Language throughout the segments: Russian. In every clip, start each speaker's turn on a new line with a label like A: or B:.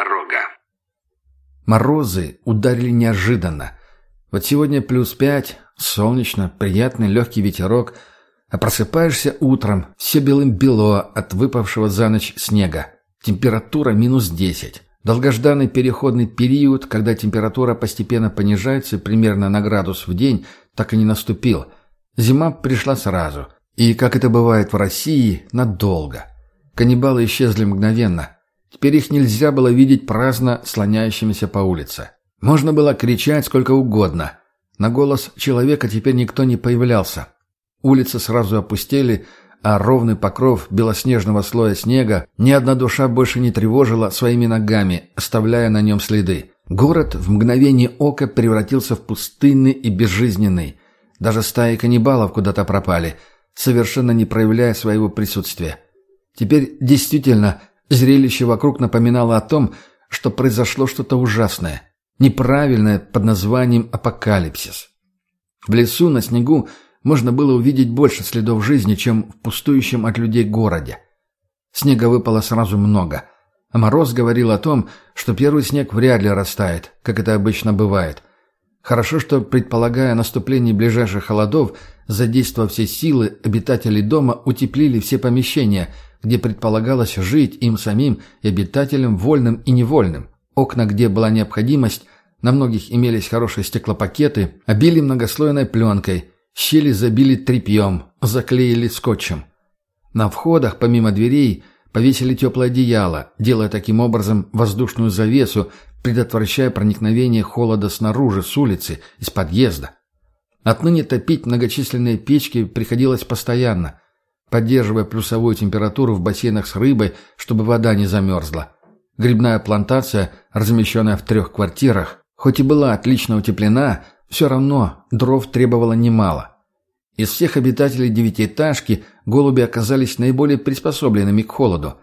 A: дорога.
B: Морозы ударили неожиданно. Вот сегодня плюс пять, солнечно, приятный легкий ветерок, а просыпаешься утром, все белым-бело от выпавшего за ночь снега. Температура минус десять. Долгожданный переходный период, когда температура постепенно понижается примерно на градус в день, так и не наступил. Зима пришла сразу. И, как это бывает в России, надолго. Каннибалы исчезли мгновенно. Теперь их нельзя было видеть праздно слоняющимися по улице. Можно было кричать сколько угодно. На голос человека теперь никто не появлялся. Улицы сразу опустели, а ровный покров белоснежного слоя снега ни одна душа больше не тревожила своими ногами, оставляя на нем следы. Город в мгновение ока превратился в пустынный и безжизненный. Даже стаи каннибалов куда-то пропали, совершенно не проявляя своего присутствия. Теперь действительно зрелище вокруг напоминало о том, что произошло что-то ужасное, неправильное под названием апокалипсис. В лесу на снегу можно было увидеть больше следов жизни, чем в пустующем от людей городе. Снега выпало сразу много, а Мороз говорил о том, что первый снег вряд ли растает, как это обычно бывает. Хорошо, что, предполагая наступление ближайших холодов, задействовав все силы, обитатели дома утеплили все помещения, где предполагалось жить им самим и обитателям вольным и невольным. Окна, где была необходимость, на многих имелись хорошие стеклопакеты, обили многослойной пленкой – Щели забили тряпьем, заклеили скотчем. На входах, помимо дверей, повесили теплое одеяло, делая таким образом воздушную завесу, предотвращая проникновение холода снаружи, с улицы, из подъезда. Отныне топить многочисленные печки приходилось постоянно, поддерживая плюсовую температуру в бассейнах с рыбой, чтобы вода не замерзла. Грибная плантация, размещенная в трех квартирах, хоть и была отлично утеплена, все равно дров требовало немало. Из всех обитателей девятиэтажки голуби оказались наиболее приспособленными к холоду.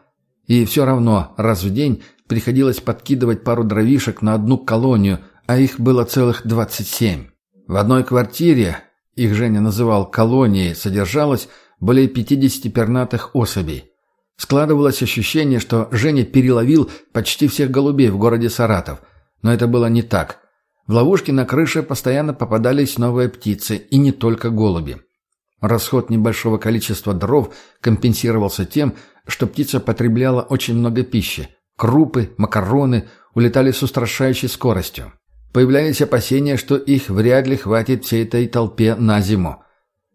B: И все равно раз в день приходилось подкидывать пару дровишек на одну колонию, а их было целых двадцать семь. В одной квартире, их Женя называл колонией, содержалось более пятидесяти пернатых особей. Складывалось ощущение, что Женя переловил почти всех голубей в городе Саратов. Но это было не так. В ловушки на крыше постоянно попадались новые птицы, и не только голуби. Расход небольшого количества дров компенсировался тем, что птица потребляла очень много пищи. Крупы, макароны улетали с устрашающей скоростью. Появлялись опасения, что их вряд ли хватит всей этой толпе на зиму.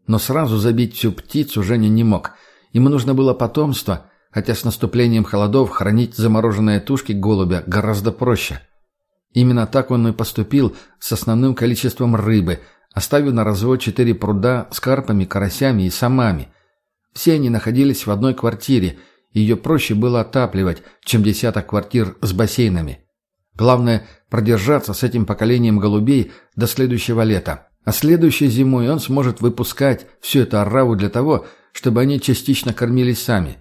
B: Но сразу забить всю птицу Женя не мог. Ему нужно было потомство, хотя с наступлением холодов хранить замороженные тушки голубя гораздо проще – Именно так он и поступил с основным количеством рыбы, оставив на развод четыре пруда с карпами, карасями и самами. Все они находились в одной квартире, и ее проще было отапливать, чем десяток квартир с бассейнами. Главное – продержаться с этим поколением голубей до следующего лета. А следующей зимой он сможет выпускать всю эту ораву для того, чтобы они частично кормились сами.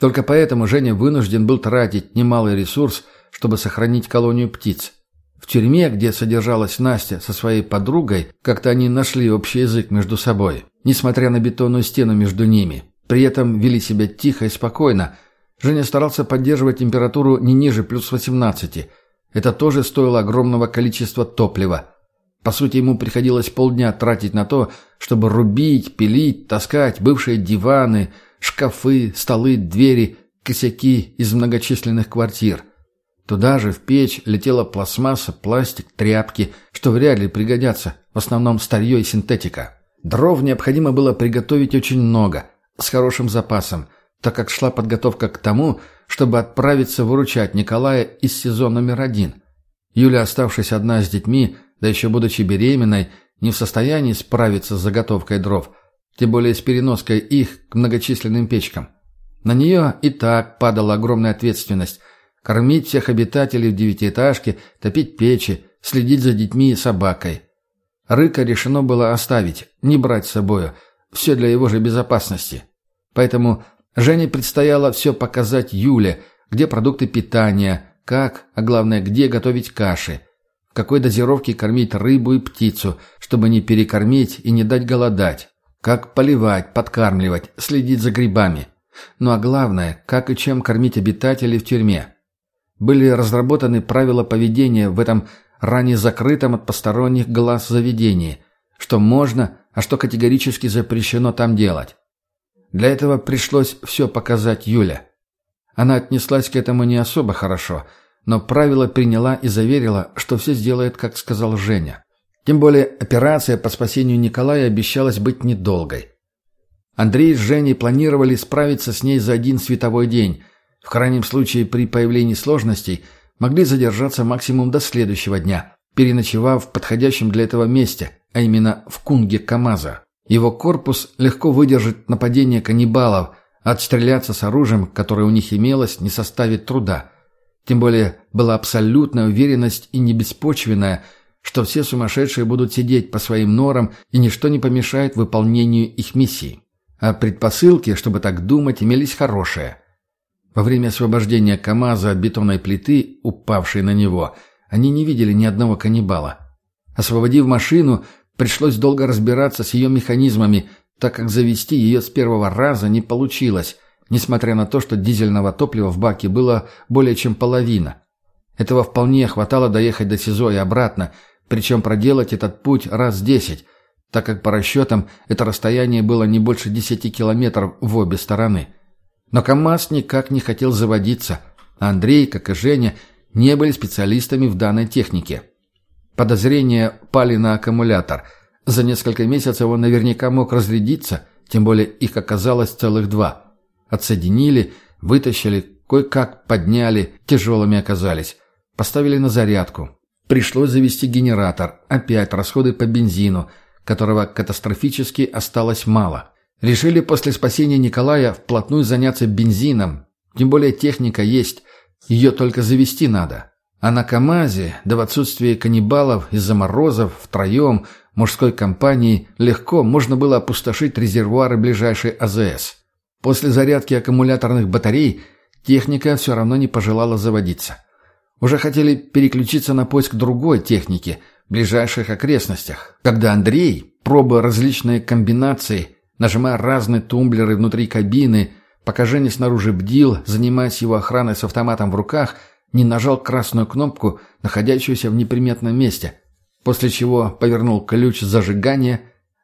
B: Только поэтому Женя вынужден был тратить немалый ресурс – чтобы сохранить колонию птиц. В тюрьме, где содержалась Настя со своей подругой, как-то они нашли общий язык между собой, несмотря на бетонную стену между ними. При этом вели себя тихо и спокойно. Женя старался поддерживать температуру не ниже плюс 18. Это тоже стоило огромного количества топлива. По сути, ему приходилось полдня тратить на то, чтобы рубить, пилить, таскать бывшие диваны, шкафы, столы, двери, косяки из многочисленных квартир – Туда же, в печь, летела пластмасса, пластик, тряпки, что вряд ли пригодятся, в основном старье и синтетика. Дров необходимо было приготовить очень много, с хорошим запасом, так как шла подготовка к тому, чтобы отправиться выручать Николая из сезона номер один. Юля, оставшись одна с детьми, да еще будучи беременной, не в состоянии справиться с заготовкой дров, тем более с переноской их к многочисленным печкам. На нее и так падала огромная ответственность – Кормить всех обитателей в девятиэтажке, топить печи, следить за детьми и собакой. Рыка решено было оставить, не брать с собою. Все для его же безопасности. Поэтому Жене предстояло все показать Юле, где продукты питания, как, а главное, где готовить каши, какой дозировке кормить рыбу и птицу, чтобы не перекормить и не дать голодать, как поливать, подкармливать, следить за грибами. Ну а главное, как и чем кормить обитателей в тюрьме. были разработаны правила поведения в этом ранее закрытом от посторонних глаз заведении, что можно, а что категорически запрещено там делать. Для этого пришлось все показать Юля. Она отнеслась к этому не особо хорошо, но правила приняла и заверила, что все сделает, как сказал Женя. Тем более операция по спасению Николая обещалась быть недолгой. Андрей с Женей планировали справиться с ней за один световой день. В крайнем случае, при появлении сложностей, могли задержаться максимум до следующего дня, переночевав в подходящем для этого месте, а именно в кунге КамАЗа. Его корпус легко выдержит нападение каннибалов, а отстреляться с оружием, которое у них имелось, не составит труда. Тем более была абсолютная уверенность и небеспочвенная, что все сумасшедшие будут сидеть по своим норам и ничто не помешает выполнению их миссии. А предпосылки, чтобы так думать, имелись хорошие. Во время освобождения КамАЗа от бетонной плиты, упавшей на него, они не видели ни одного каннибала. Освободив машину, пришлось долго разбираться с ее механизмами, так как завести ее с первого раза не получилось, несмотря на то, что дизельного топлива в баке было более чем половина. Этого вполне хватало доехать до СИЗО и обратно, причем проделать этот путь раз десять, так как по расчетам это расстояние было не больше 10 километров в обе стороны. Но КАМАЗ никак не хотел заводиться, а Андрей, как и Женя, не были специалистами в данной технике. Подозрения пали на аккумулятор. За несколько месяцев он наверняка мог разрядиться, тем более их оказалось целых два. Отсоединили, вытащили, кое-как подняли, тяжелыми оказались. Поставили на зарядку. Пришлось завести генератор, опять расходы по бензину – которого катастрофически осталось мало. Решили после спасения Николая вплотную заняться бензином, тем более техника есть, ее только завести надо. А на КАМАЗе, да в отсутствии каннибалов из-за морозов, втроем, мужской компании, легко можно было опустошить резервуары ближайшей АЗС. После зарядки аккумуляторных батарей техника все равно не пожелала заводиться. Уже хотели переключиться на поиск другой техники – в ближайших окрестностях, когда Андрей, пробуя различные комбинации, нажимая разные тумблеры внутри кабины, пока Женя снаружи бдил, занимаясь его охраной с автоматом в руках, не нажал красную кнопку, находящуюся в неприметном месте, после чего повернул ключ зажигания,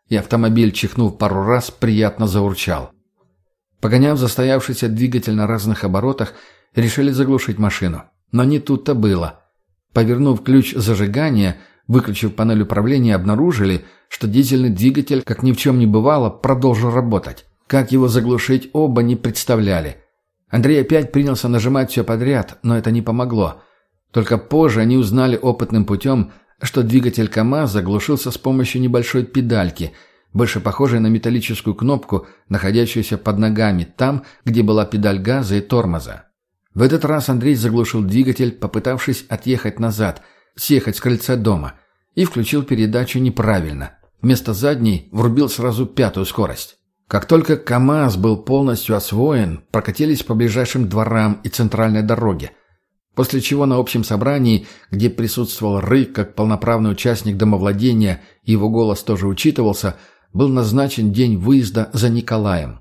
B: и автомобиль, чихнув пару раз, приятно заурчал. Погоняв застоявшийся двигатель на разных оборотах, решили заглушить машину. Но не тут-то было. Повернув ключ зажигания, Выключив панель управления, обнаружили, что дизельный двигатель, как ни в чем не бывало, продолжил работать. Как его заглушить, оба не представляли. Андрей опять принялся нажимать все подряд, но это не помогло. Только позже они узнали опытным путем, что двигатель КАМАЗ заглушился с помощью небольшой педальки, больше похожей на металлическую кнопку, находящуюся под ногами, там, где была педаль газа и тормоза. В этот раз Андрей заглушил двигатель, попытавшись отъехать назад, съехать с крыльца дома и включил передачу неправильно. Вместо задней врубил сразу пятую скорость. Как только КАМАЗ был полностью освоен, прокатились по ближайшим дворам и центральной дороге. После чего на общем собрании, где присутствовал Рык как полноправный участник домовладения, его голос тоже учитывался, был назначен день выезда за Николаем.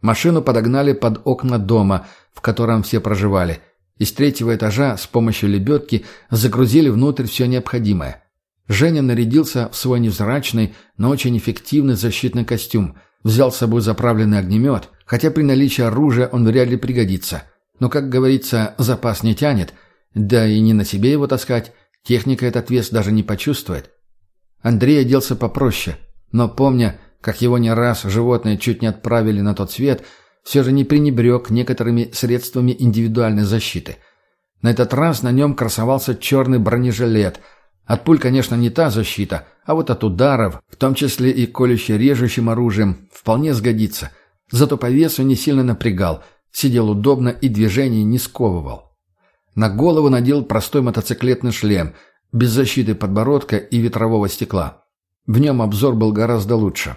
B: Машину подогнали под окна дома, в котором все проживали. Из третьего этажа с помощью лебедки загрузили внутрь все необходимое. Женя нарядился в свой невзрачный, но очень эффективный защитный костюм, взял с собой заправленный огнемет, хотя при наличии оружия он вряд ли пригодится. Но, как говорится, запас не тянет, да и не на себе его таскать, техника этот вес даже не почувствует. Андрей оделся попроще, но помня, как его не раз животные чуть не отправили на тот свет, все же не пренебрег некоторыми средствами индивидуальной защиты. На этот раз на нем красовался черный бронежилет – от пуль, конечно, не та защита, а вот от ударов, в том числе и колюще-режущим оружием, вполне сгодится. Зато по весу не сильно напрягал, сидел удобно и движение не сковывал. На голову надел простой мотоциклетный шлем, без защиты подбородка и ветрового стекла. В нем обзор был гораздо лучше.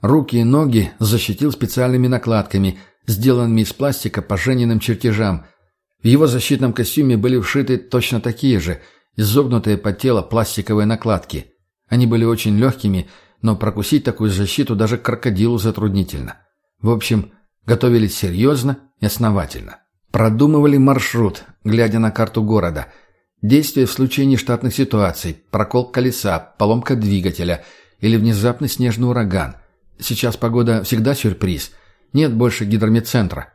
B: Руки и ноги защитил специальными накладками, сделанными из пластика по Жениным чертежам. В его защитном костюме были вшиты точно такие же – изогнутые под тело пластиковые накладки. Они были очень легкими, но прокусить такую защиту даже крокодилу затруднительно. В общем, готовились серьезно и основательно. Продумывали маршрут, глядя на карту города. Действия в случае нештатных ситуаций, прокол колеса, поломка двигателя или внезапный снежный ураган. Сейчас погода всегда сюрприз. Нет больше гидромедцентра.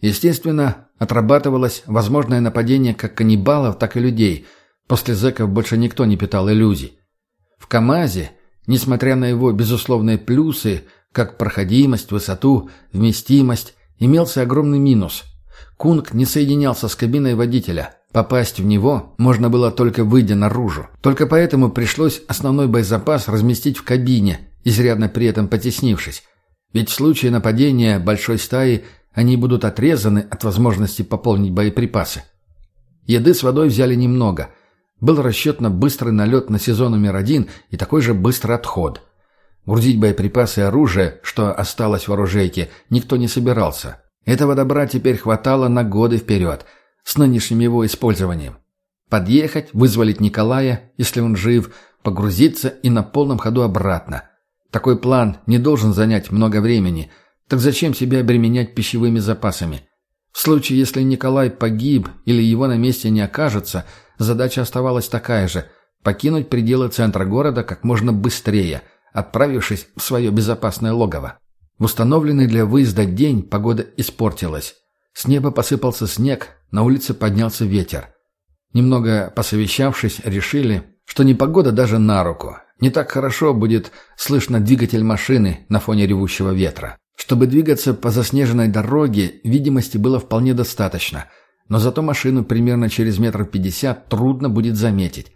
B: Естественно, отрабатывалось возможное нападение как каннибалов, так и людей. После зэков больше никто не питал иллюзий. В КАМАЗе, несмотря на его безусловные плюсы, как проходимость, высоту, вместимость, имелся огромный минус. Кунг не соединялся с кабиной водителя. Попасть в него можно было только выйдя наружу. Только поэтому пришлось основной боезапас разместить в кабине, изрядно при этом потеснившись. Ведь в случае нападения большой стаи они будут отрезаны от возможности пополнить боеприпасы. Еды с водой взяли немного. Был расчет на быстрый налет на сезон номер один и такой же быстрый отход. Грузить боеприпасы и оружие, что осталось в оружейке, никто не собирался. Этого добра теперь хватало на годы вперед, с нынешним его использованием. Подъехать, вызволить Николая, если он жив, погрузиться и на полном ходу обратно. Такой план не должен занять много времени, так зачем себя обременять пищевыми запасами? В случае, если Николай погиб или его на месте не окажется, задача оставалась такая же – покинуть пределы центра города как можно быстрее, отправившись в свое безопасное логово. В установленный для выезда день погода испортилась. С неба посыпался снег, на улице поднялся ветер. Немного посовещавшись, решили, что непогода даже на руку. Не так хорошо будет слышно двигатель машины на фоне ревущего ветра. Чтобы двигаться по заснеженной дороге, видимости было вполне достаточно, но зато машину примерно через метр пятьдесят трудно будет заметить.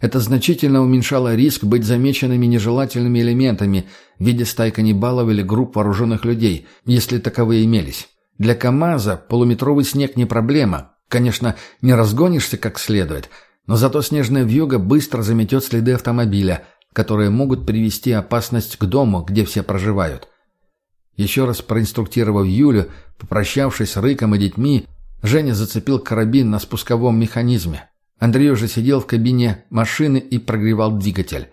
B: Это значительно уменьшало риск быть замеченными нежелательными элементами в виде стай каннибалов или групп вооруженных людей, если таковые имелись. Для КАМАЗа полуметровый снег не проблема. Конечно, не разгонишься как следует, но зато снежная вьюга быстро заметет следы автомобиля, которые могут привести опасность к дому, где все проживают. Еще раз проинструктировав Юлю, попрощавшись с Рыком и детьми, Женя зацепил карабин на спусковом механизме. Андрей уже сидел в кабине машины и прогревал двигатель.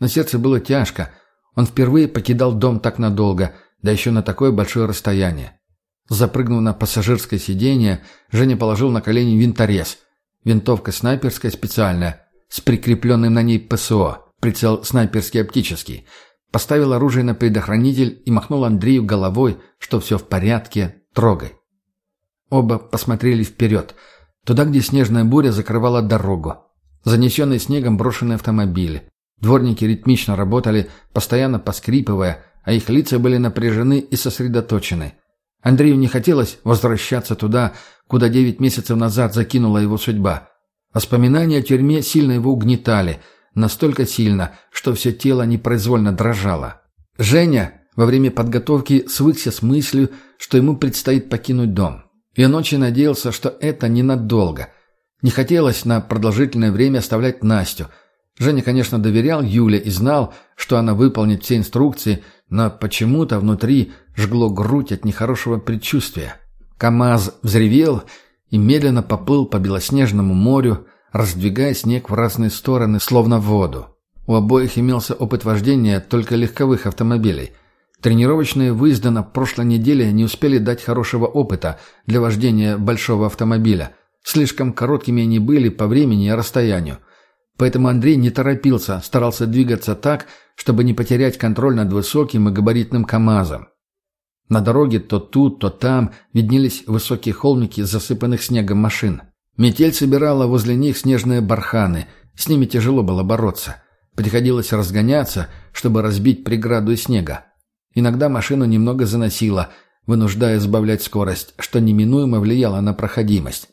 B: На сердце было тяжко. Он впервые покидал дом так надолго, да еще на такое большое расстояние. Запрыгнув на пассажирское сиденье, Женя положил на колени винторез. Винтовка снайперская специальная, с прикрепленным на ней ПСО, прицел снайперский оптический. Поставил оружие на предохранитель и махнул Андрею головой, что все в порядке, трогай. Оба посмотрели вперед – Туда, где снежная буря закрывала дорогу. Занесенные снегом брошенные автомобили. Дворники ритмично работали, постоянно поскрипывая, а их лица были напряжены и сосредоточены. Андрею не хотелось возвращаться туда, куда девять месяцев назад закинула его судьба. Воспоминания о тюрьме сильно его угнетали, настолько сильно, что все тело непроизвольно дрожало. Женя во время подготовки свыкся с мыслью, что ему предстоит покинуть дом. И ночи надеялся, что это ненадолго. Не хотелось на продолжительное время оставлять Настю. Женя, конечно, доверял Юле и знал, что она выполнит все инструкции, но почему-то внутри жгло грудь от нехорошего предчувствия. КамАЗ взревел и медленно поплыл по белоснежному морю, раздвигая снег в разные стороны, словно в воду. У обоих имелся опыт вождения только легковых автомобилей – Тренировочные выезды на прошлой неделе не успели дать хорошего опыта для вождения большого автомобиля. Слишком короткими они были по времени и расстоянию. Поэтому Андрей не торопился, старался двигаться так, чтобы не потерять контроль над высоким и габаритным КАМАЗом. На дороге то тут, то там виднелись высокие холмики засыпанных снегом машин. Метель собирала возле них снежные барханы, с ними тяжело было бороться. Приходилось разгоняться, чтобы разбить преграду из снега. Иногда машину немного заносило, вынуждая сбавлять скорость, что неминуемо влияло на проходимость.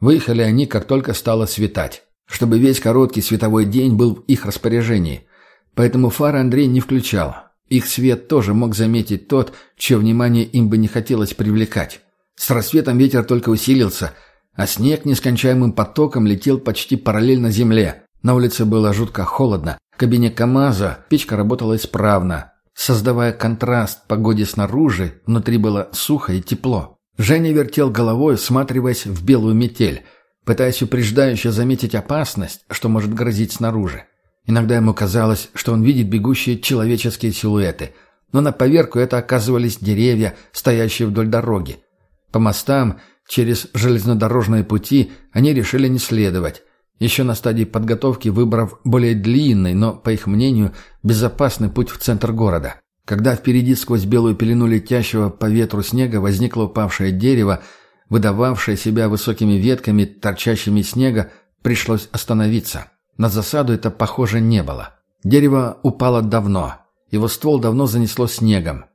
B: Выехали они, как только стало светать, чтобы весь короткий световой день был в их распоряжении. Поэтому фары Андрей не включал. Их свет тоже мог заметить тот, чье внимание им бы не хотелось привлекать. С рассветом ветер только усилился, а снег нескончаемым потоком летел почти параллельно земле. На улице было жутко холодно. В кабине КамАЗа печка работала исправно, создавая контраст погоде снаружи, внутри было сухо и тепло. Женя вертел головой, всматриваясь в белую метель, пытаясь упреждающе заметить опасность, что может грозить снаружи. Иногда ему казалось, что он видит бегущие человеческие силуэты, но на поверку это оказывались деревья, стоящие вдоль дороги. По мостам, Через железнодорожные пути они решили не следовать, еще на стадии подготовки выбрав более длинный, но, по их мнению, безопасный путь в центр города. Когда впереди сквозь белую пелену летящего по ветру снега возникло упавшее дерево, выдававшее себя высокими ветками, торчащими снега, пришлось остановиться. На засаду это похоже не было. Дерево упало давно. Его ствол давно занесло снегом.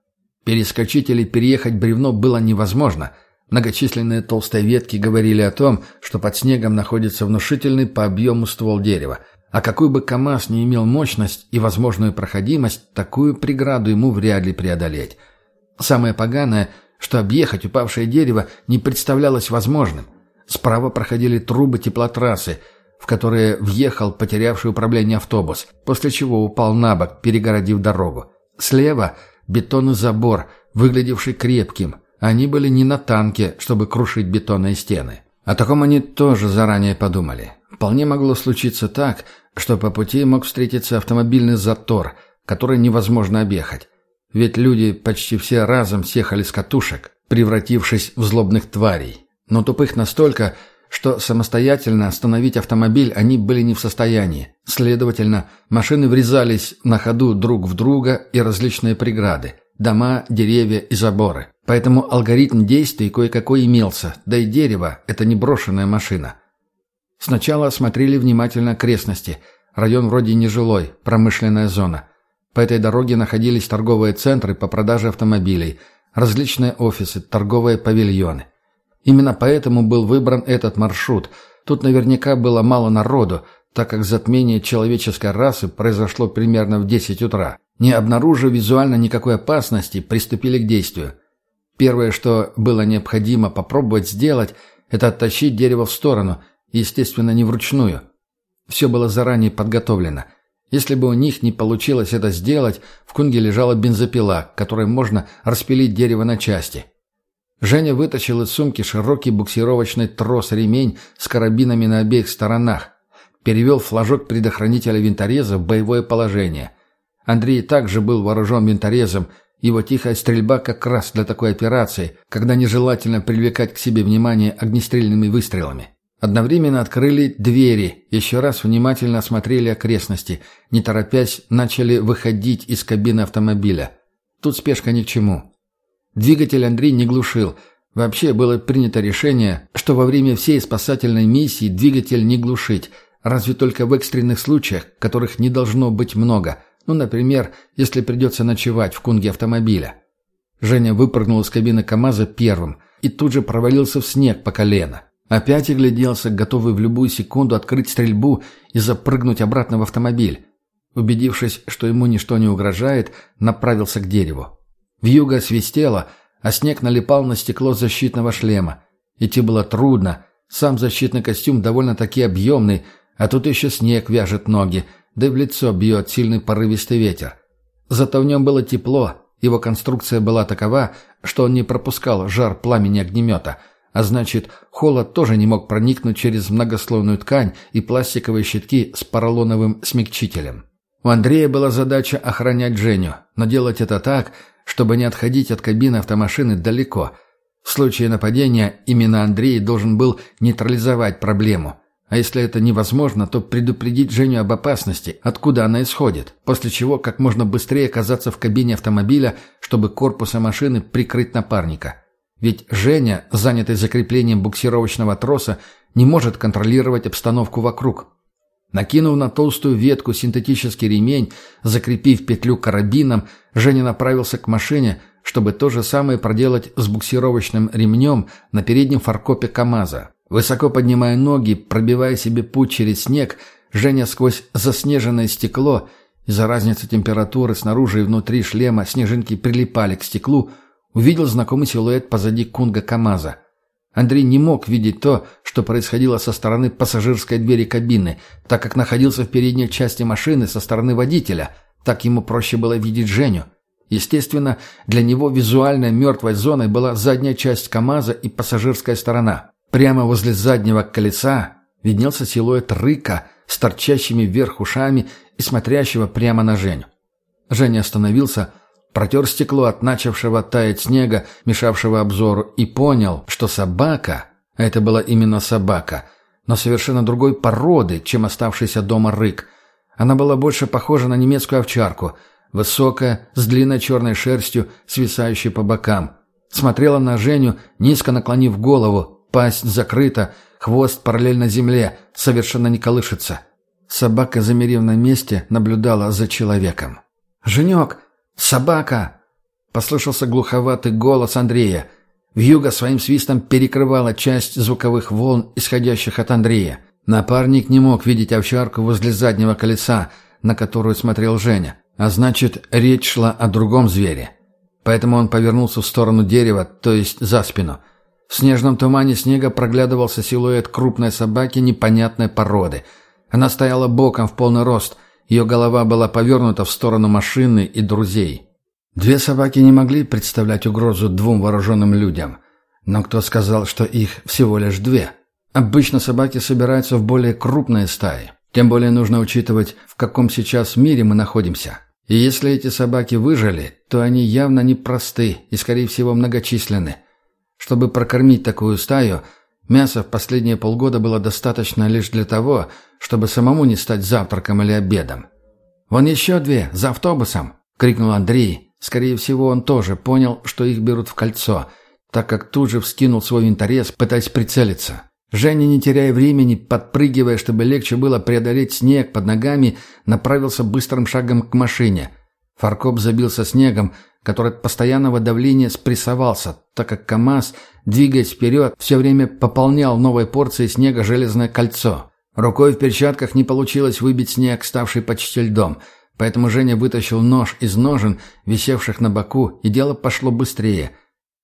B: Перескочить или переехать бревно было невозможно. Многочисленные толстые ветки говорили о том, что под снегом находится внушительный по объему ствол дерева. А какой бы КАМАЗ не имел мощность и возможную проходимость, такую преграду ему вряд ли преодолеть. Самое поганое, что объехать упавшее дерево не представлялось возможным. Справа проходили трубы теплотрассы, в которые въехал потерявший управление автобус, после чего упал на бок, перегородив дорогу. Слева – бетонный забор, выглядевший крепким. Они были не на танке, чтобы крушить бетонные стены. О таком они тоже заранее подумали. Вполне могло случиться так, что по пути мог встретиться автомобильный затор, который невозможно объехать. Ведь люди почти все разом съехали с катушек, превратившись в злобных тварей. Но тупых настолько, что самостоятельно остановить автомобиль они были не в состоянии. Следовательно, машины врезались на ходу друг в друга и различные преграды – дома, деревья и заборы. Поэтому алгоритм действий кое-какой имелся, да и дерево – это не брошенная машина. Сначала осмотрели внимательно окрестности. Район вроде нежилой, промышленная зона. По этой дороге находились торговые центры по продаже автомобилей, различные офисы, торговые павильоны. Именно поэтому был выбран этот маршрут. Тут наверняка было мало народу, так как затмение человеческой расы произошло примерно в 10 утра. Не обнаружив визуально никакой опасности, приступили к действию. Первое, что было необходимо попробовать сделать, это оттащить дерево в сторону, естественно, не вручную. Все было заранее подготовлено. Если бы у них не получилось это сделать, в кунге лежала бензопила, которой можно распилить дерево на части. Женя вытащил из сумки широкий буксировочный трос-ремень с карабинами на обеих сторонах. Перевел флажок предохранителя винтореза в боевое положение. Андрей также был вооружен винторезом. Его тихая стрельба как раз для такой операции, когда нежелательно привлекать к себе внимание огнестрельными выстрелами. Одновременно открыли двери, еще раз внимательно осмотрели окрестности, не торопясь, начали выходить из кабины автомобиля. Тут спешка ни к чему. Двигатель Андрей не глушил. Вообще было принято решение, что во время всей спасательной миссии двигатель не глушить, разве только в экстренных случаях, которых не должно быть много. Ну, например, если придется ночевать в кунге автомобиля. Женя выпрыгнул из кабины КамАЗа первым и тут же провалился в снег по колено. Опять огляделся, готовый в любую секунду открыть стрельбу и запрыгнуть обратно в автомобиль. Убедившись, что ему ничто не угрожает, направился к дереву. Вьюга свистела, а снег налипал на стекло защитного шлема. Идти было трудно. Сам защитный костюм довольно-таки объемный, а тут еще снег вяжет ноги, да и в лицо бьет сильный порывистый ветер. Зато в нем было тепло, его конструкция была такова, что он не пропускал жар пламени огнемета, а значит, холод тоже не мог проникнуть через многослойную ткань и пластиковые щитки с поролоновым смягчителем. У Андрея была задача охранять Женю, но делать это так, чтобы не отходить от кабины автомашины далеко. В случае нападения именно Андрей должен был нейтрализовать проблему. А если это невозможно, то предупредить Женю об опасности, откуда она исходит, после чего как можно быстрее оказаться в кабине автомобиля, чтобы корпуса машины прикрыть напарника. Ведь Женя, занятый закреплением буксировочного троса, не может контролировать обстановку вокруг. Накинув на толстую ветку синтетический ремень, закрепив петлю карабином, Женя направился к машине, чтобы то же самое проделать с буксировочным ремнем на переднем фаркопе КамАЗа. Высоко поднимая ноги, пробивая себе путь через снег, Женя сквозь заснеженное стекло, из-за разницы температуры снаружи и внутри шлема снежинки прилипали к стеклу, увидел знакомый силуэт позади кунга КамАЗа. Андрей не мог видеть то, что происходило со стороны пассажирской двери кабины, так как находился в передней части машины со стороны водителя. Так ему проще было видеть Женю. Естественно, для него визуальной мертвой зоной была задняя часть КамАЗа и пассажирская сторона. Прямо возле заднего колеса виднелся силуэт рыка с торчащими вверх ушами и смотрящего прямо на Женю. Женя остановился, протер стекло от начавшего таять снега, мешавшего обзору, и понял, что собака, а это была именно собака, но совершенно другой породы, чем оставшийся дома рык. Она была больше похожа на немецкую овчарку, высокая, с длинной черной шерстью, свисающей по бокам. Смотрела на Женю, низко наклонив голову, пасть закрыта, хвост параллельно земле, совершенно не колышется. Собака, замерев на месте, наблюдала за человеком. «Женек! Собака!» Послышался глуховатый голос Андрея. Вьюга своим свистом перекрывала часть звуковых волн, исходящих от Андрея. Напарник не мог видеть овчарку возле заднего колеса, на которую смотрел Женя. А значит, речь шла о другом звере. Поэтому он повернулся в сторону дерева, то есть за спину. В снежном тумане снега проглядывался силуэт крупной собаки непонятной породы – она стояла боком в полный рост. Ее голова была повернута в сторону машины и друзей. Две собаки не могли представлять угрозу двум вооруженным людям. Но кто сказал, что их всего лишь две? Обычно собаки собираются в более крупные стаи. Тем более нужно учитывать, в каком сейчас мире мы находимся. И если эти собаки выжили, то они явно непросты и, скорее всего, многочисленны. Чтобы прокормить такую стаю – Мяса в последние полгода было достаточно лишь для того, чтобы самому не стать завтраком или обедом. «Вон еще две, за автобусом!» — крикнул Андрей. Скорее всего, он тоже понял, что их берут в кольцо, так как тут же вскинул свой винторез, пытаясь прицелиться. Женя, не теряя времени, подпрыгивая, чтобы легче было преодолеть снег под ногами, направился быстрым шагом к машине. Фаркоп забился снегом, который от постоянного давления спрессовался, так как КАМАЗ, двигаясь вперед, все время пополнял новой порцией снега железное кольцо. Рукой в перчатках не получилось выбить снег, ставший почти льдом, поэтому Женя вытащил нож из ножен, висевших на боку, и дело пошло быстрее.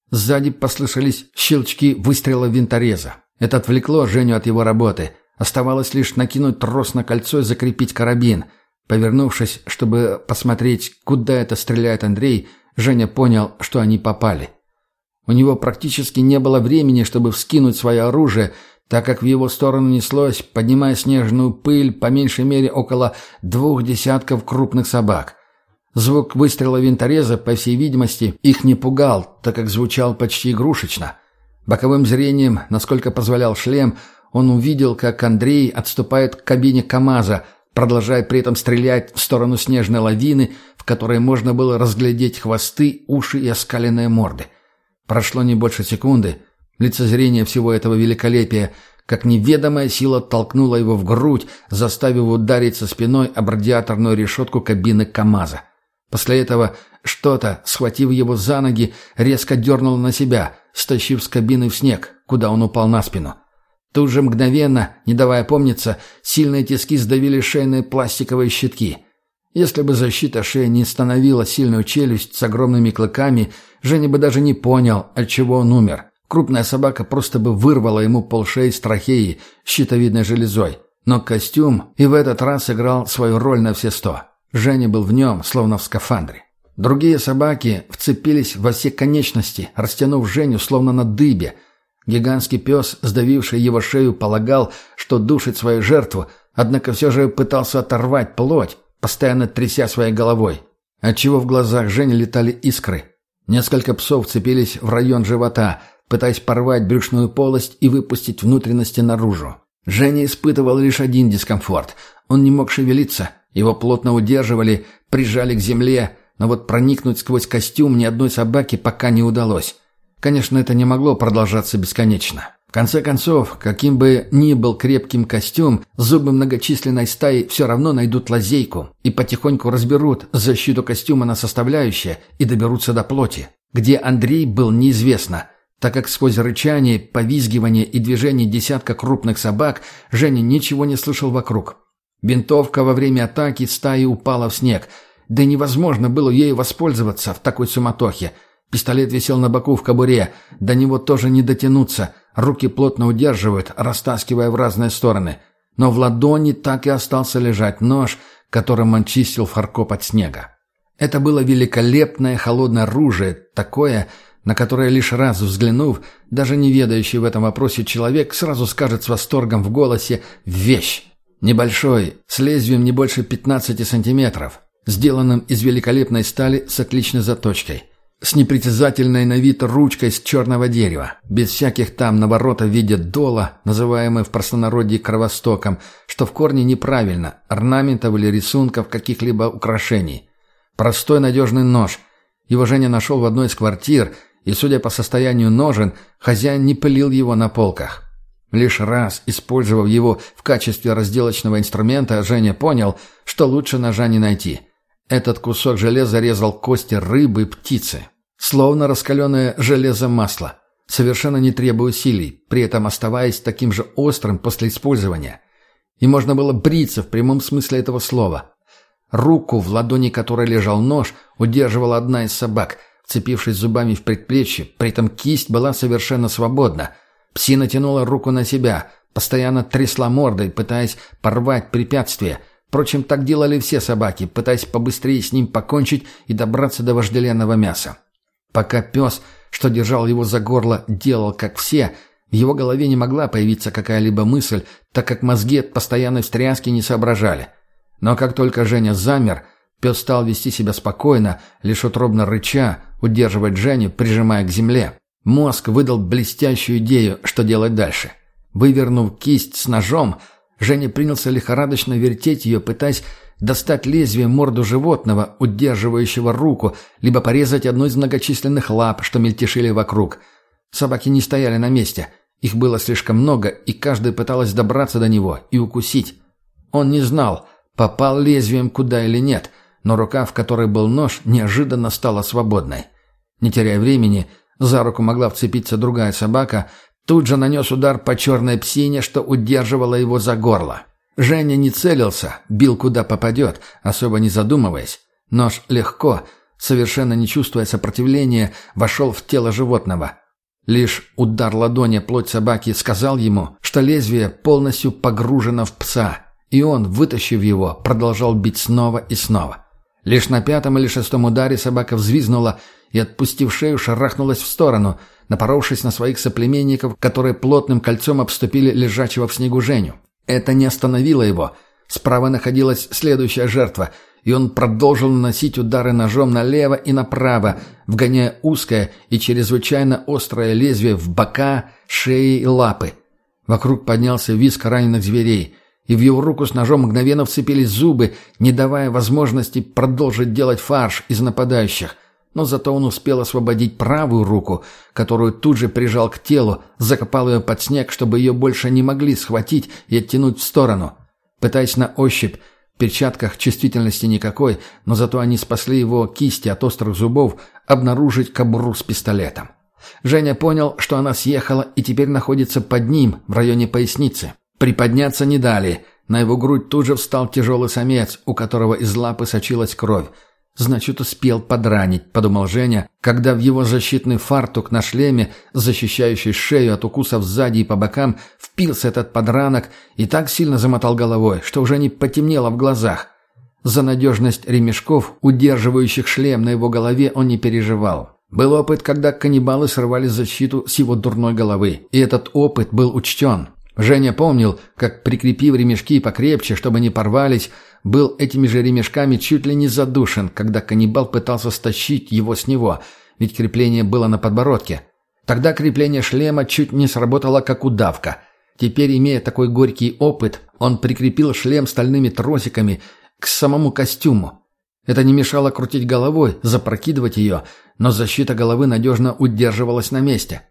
B: Сзади послышались щелчки выстрела винтореза. Это отвлекло Женю от его работы. Оставалось лишь накинуть трос на кольцо и закрепить карабин. Повернувшись, чтобы посмотреть, куда это стреляет Андрей, Женя понял, что они попали. У него практически не было времени, чтобы вскинуть свое оружие, так как в его сторону неслось, поднимая снежную пыль, по меньшей мере около двух десятков крупных собак. Звук выстрела винтореза, по всей видимости, их не пугал, так как звучал почти игрушечно. Боковым зрением, насколько позволял шлем, он увидел, как Андрей отступает к кабине КамАЗа, продолжая при этом стрелять в сторону снежной лавины, в которой можно было разглядеть хвосты, уши и оскаленные морды. Прошло не больше секунды. Лицезрение всего этого великолепия, как неведомая сила толкнула его в грудь, заставив удариться спиной об радиаторную решетку кабины КамАЗа. После этого что-то, схватив его за ноги, резко дернуло на себя, стащив с кабины в снег, куда он упал на спину. Тут же мгновенно, не давая помниться, сильные тиски сдавили шейные пластиковые щитки — если бы защита шеи не становила сильную челюсть с огромными клыками, Женя бы даже не понял, от чего он умер. Крупная собака просто бы вырвала ему полшеи с трахеи, щитовидной железой. Но костюм и в этот раз играл свою роль на все сто. Женя был в нем, словно в скафандре. Другие собаки вцепились во все конечности, растянув Женю словно на дыбе. Гигантский пес, сдавивший его шею, полагал, что душит свою жертву, однако все же пытался оторвать плоть, постоянно тряся своей головой, отчего в глазах Жени летали искры. Несколько псов цепились в район живота, пытаясь порвать брюшную полость и выпустить внутренности наружу. Женя испытывал лишь один дискомфорт. Он не мог шевелиться, его плотно удерживали, прижали к земле, но вот проникнуть сквозь костюм ни одной собаки пока не удалось. Конечно, это не могло продолжаться бесконечно. В конце концов, каким бы ни был крепким костюм, зубы многочисленной стаи все равно найдут лазейку и потихоньку разберут защиту костюма на составляющие и доберутся до плоти. Где Андрей был неизвестно, так как сквозь рычание, повизгивание и движение десятка крупных собак Женя ничего не слышал вокруг. Винтовка во время атаки стаи упала в снег, да невозможно было ею воспользоваться в такой суматохе. Пистолет висел на боку в кобуре, до него тоже не дотянуться – Руки плотно удерживают, растаскивая в разные стороны. Но в ладони так и остался лежать нож, которым он чистил фаркоп от снега. Это было великолепное холодное оружие, такое, на которое лишь раз взглянув, даже не ведающий в этом вопросе человек сразу скажет с восторгом в голосе «Вещь!» Небольшой, с лезвием не больше 15 сантиметров. сделанным из великолепной стали с отличной заточкой, с непритязательной на вид ручкой с черного дерева, без всяких там наворота в виде дола, называемой в простонародье кровостоком, что в корне неправильно, орнаментов или рисунков каких-либо украшений. Простой надежный нож. Его Женя нашел в одной из квартир, и, судя по состоянию ножен, хозяин не пылил его на полках. Лишь раз, использовав его в качестве разделочного инструмента, Женя понял, что лучше ножа не найти. Этот кусок железа резал кости рыбы, птицы. Словно раскаленное железо масло, совершенно не требуя усилий, при этом оставаясь таким же острым после использования. И можно было бриться в прямом смысле этого слова. Руку, в ладони которой лежал нож, удерживала одна из собак, вцепившись зубами в предплечье, при этом кисть была совершенно свободна. Псина тянула руку на себя, постоянно трясла мордой, пытаясь порвать препятствие. Впрочем, так делали все собаки, пытаясь побыстрее с ним покончить и добраться до вожделенного мяса. Пока пес, что держал его за горло, делал как все, в его голове не могла появиться какая-либо мысль, так как мозги от постоянной встряски не соображали. Но как только Женя замер, пес стал вести себя спокойно, лишь утробно рыча, удерживать Женю, прижимая к земле. Мозг выдал блестящую идею, что делать дальше. Вывернув кисть с ножом, Женя принялся лихорадочно вертеть ее, пытаясь достать лезвие морду животного, удерживающего руку, либо порезать одну из многочисленных лап, что мельтешили вокруг. Собаки не стояли на месте. Их было слишком много, и каждая пыталась добраться до него и укусить. Он не знал, попал лезвием куда или нет, но рука, в которой был нож, неожиданно стала свободной. Не теряя времени, за руку могла вцепиться другая собака, тут же нанес удар по черной псине, что удерживала его за горло. Женя не целился, бил куда попадет, особо не задумываясь. Нож легко, совершенно не чувствуя сопротивления, вошел в тело животного. Лишь удар ладони плоть собаки сказал ему, что лезвие полностью погружено в пса, и он, вытащив его, продолжал бить снова и снова. Лишь на пятом или шестом ударе собака взвизгнула и, отпустив шею, шарахнулась в сторону, напоровшись на своих соплеменников, которые плотным кольцом обступили лежачего в снегу Женю. Это не остановило его. Справа находилась следующая жертва, и он продолжил наносить удары ножом налево и направо, вгоняя узкое и чрезвычайно острое лезвие в бока, шеи и лапы. Вокруг поднялся визг раненых зверей, и в его руку с ножом мгновенно вцепились зубы, не давая возможности продолжить делать фарш из нападающих но зато он успел освободить правую руку, которую тут же прижал к телу, закопал ее под снег, чтобы ее больше не могли схватить и оттянуть в сторону. Пытаясь на ощупь, в перчатках чувствительности никакой, но зато они спасли его кисти от острых зубов, обнаружить кобуру с пистолетом. Женя понял, что она съехала и теперь находится под ним, в районе поясницы. Приподняться не дали. На его грудь тут же встал тяжелый самец, у которого из лапы сочилась кровь. «Значит, успел подранить», — подумал Женя, когда в его защитный фартук на шлеме, защищающий шею от укусов сзади и по бокам, впился этот подранок и так сильно замотал головой, что уже не потемнело в глазах. За надежность ремешков, удерживающих шлем на его голове, он не переживал. Был опыт, когда каннибалы срывали защиту с его дурной головы, и этот опыт был учтен. Женя помнил, как, прикрепив ремешки покрепче, чтобы не порвались, был этими же ремешками чуть ли не задушен, когда каннибал пытался стащить его с него, ведь крепление было на подбородке. Тогда крепление шлема чуть не сработало как удавка. Теперь, имея такой горький опыт, он прикрепил шлем стальными тросиками к самому костюму. Это не мешало крутить головой, запрокидывать ее, но защита головы надежно удерживалась на месте.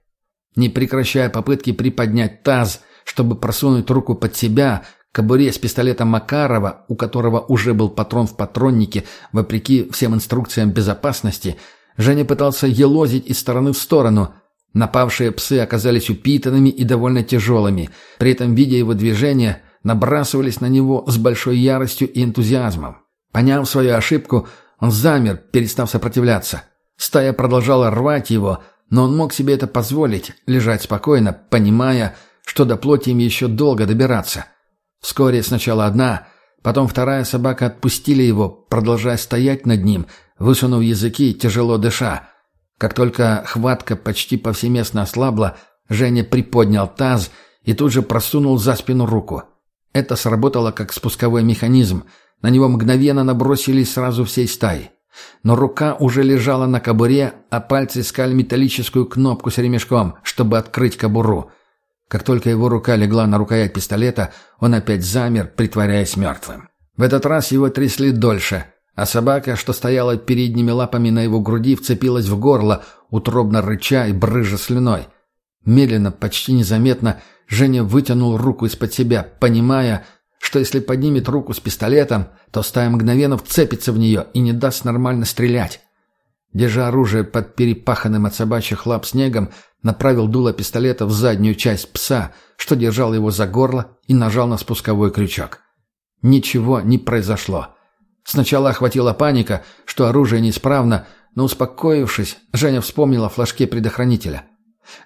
B: Не прекращая попытки приподнять таз, чтобы просунуть руку под себя, кобуре с пистолетом Макарова, у которого уже был патрон в патроннике, вопреки всем инструкциям безопасности, Женя пытался елозить из стороны в сторону. Напавшие псы оказались упитанными и довольно тяжелыми. При этом, видя его движение, набрасывались на него с большой яростью и энтузиазмом. Поняв свою ошибку, он замер, перестав сопротивляться. Стая продолжала рвать его, но он мог себе это позволить, лежать спокойно, понимая, что до плоти им еще долго добираться. Вскоре сначала одна, потом вторая собака отпустили его, продолжая стоять над ним, высунув языки, тяжело дыша. Как только хватка почти повсеместно ослабла, Женя приподнял таз и тут же просунул за спину руку. Это сработало как спусковой механизм. На него мгновенно набросились сразу всей стаи. Но рука уже лежала на кобуре, а пальцы искали металлическую кнопку с ремешком, чтобы открыть кобуру. Как только его рука легла на рукоять пистолета, он опять замер, притворяясь мертвым. В этот раз его трясли дольше, а собака, что стояла передними лапами на его груди, вцепилась в горло, утробно рыча и брыжа слюной. Медленно, почти незаметно, Женя вытянул руку из-под себя, понимая, что если поднимет руку с пистолетом, то стая мгновенно вцепится в нее и не даст нормально стрелять. Держа оружие под перепаханным от собачьих лап снегом, направил дуло пистолета в заднюю часть пса, что держал его за горло, и нажал на спусковой крючок. Ничего не произошло. Сначала охватила паника, что оружие неисправно, но успокоившись, Женя вспомнила о флажке предохранителя.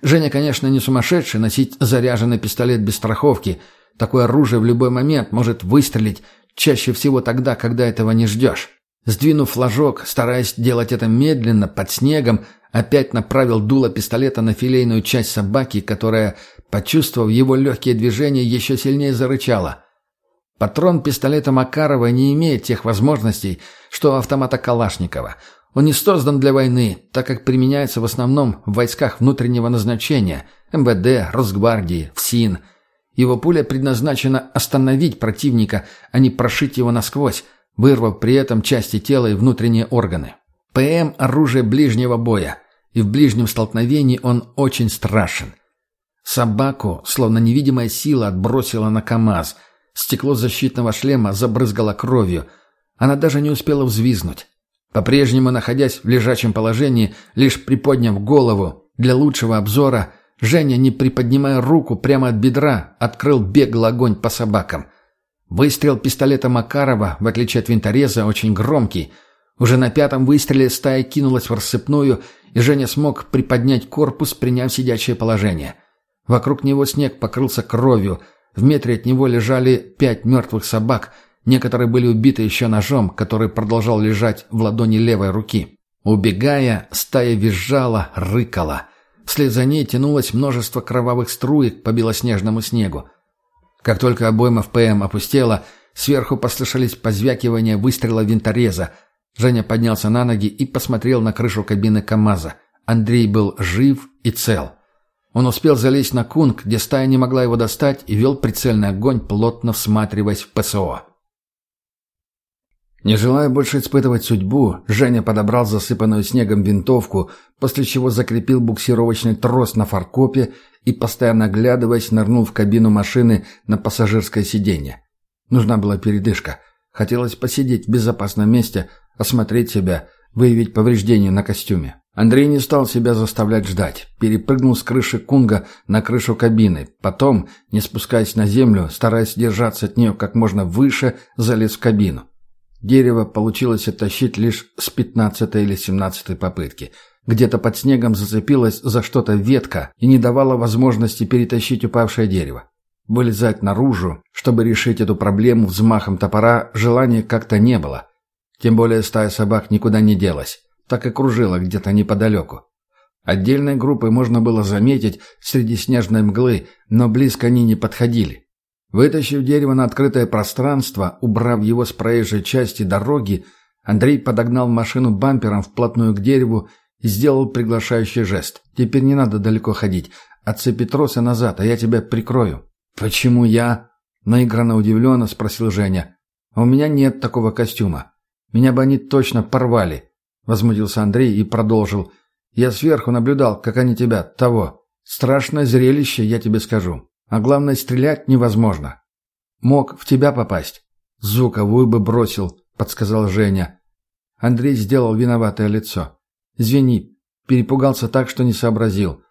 B: Женя, конечно, не сумасшедший носить заряженный пистолет без страховки. Такое оружие в любой момент может выстрелить, чаще всего тогда, когда этого не ждешь. Сдвинув флажок, стараясь делать это медленно, под снегом, опять направил дуло пистолета на филейную часть собаки, которая, почувствовав его легкие движения, еще сильнее зарычала. Патрон пистолета Макарова не имеет тех возможностей, что у автомата Калашникова. Он не создан для войны, так как применяется в основном в войсках внутреннего назначения – МВД, Росгвардии, ФСИН. Его пуля предназначена остановить противника, а не прошить его насквозь, вырвав при этом части тела и внутренние органы. ПМ – оружие ближнего боя, и в ближнем столкновении он очень страшен. Собаку, словно невидимая сила, отбросила на КАМАЗ. Стекло защитного шлема забрызгало кровью. Она даже не успела взвизнуть. По-прежнему находясь в лежачем положении, лишь приподняв голову для лучшего обзора, Женя, не приподнимая руку прямо от бедра, открыл беглый огонь по собакам. Выстрел пистолета Макарова, в отличие от винтореза, очень громкий. Уже на пятом выстреле стая кинулась в рассыпную, и Женя смог приподнять корпус, приняв сидячее положение. Вокруг него снег покрылся кровью. В метре от него лежали пять мертвых собак – Некоторые были убиты еще ножом, который продолжал лежать в ладони левой руки. Убегая, стая визжала, рыкала. Вслед за ней тянулось множество кровавых струек по белоснежному снегу. Как только обойма в ПМ опустела, сверху послышались позвякивания выстрела винтореза. Женя поднялся на ноги и посмотрел на крышу кабины КамАЗа. Андрей был жив и цел. Он успел залезть на кунг, где стая не могла его достать, и вел прицельный огонь, плотно всматриваясь в ПСО. Не желая больше испытывать судьбу, Женя подобрал засыпанную снегом винтовку, после чего закрепил буксировочный трос на фаркопе и, постоянно оглядываясь, нырнул в кабину машины на пассажирское сиденье. Нужна была передышка. Хотелось посидеть в безопасном месте, осмотреть себя, выявить повреждения на костюме. Андрей не стал себя заставлять ждать. Перепрыгнул с крыши кунга на крышу кабины. Потом, не спускаясь на землю, стараясь держаться от нее как можно выше, залез в кабину. Дерево получилось оттащить лишь с пятнадцатой или семнадцатой попытки. Где-то под снегом зацепилась за что-то ветка и не давала возможности перетащить упавшее дерево. Вылезать наружу, чтобы решить эту проблему взмахом топора, желания как-то не было. Тем более стая собак никуда не делась, так и кружила где-то неподалеку. Отдельной группой можно было заметить среди снежной мглы, но близко они не подходили. Вытащив дерево на открытое пространство, убрав его с проезжей части дороги, Андрей подогнал машину бампером вплотную к дереву и сделал приглашающий жест. «Теперь не надо далеко ходить. Отцепи тросы назад, а я тебя прикрою». «Почему я?» – наигранно удивленно спросил Женя. «А у меня нет такого костюма. Меня бы они точно порвали», – возмутился Андрей и продолжил. «Я сверху наблюдал, как они тебя, того. Страшное зрелище, я тебе скажу. А главное, стрелять невозможно. Мог в тебя попасть. Звуковую бы бросил, подсказал Женя. Андрей сделал виноватое лицо. Извини, перепугался так, что не сообразил.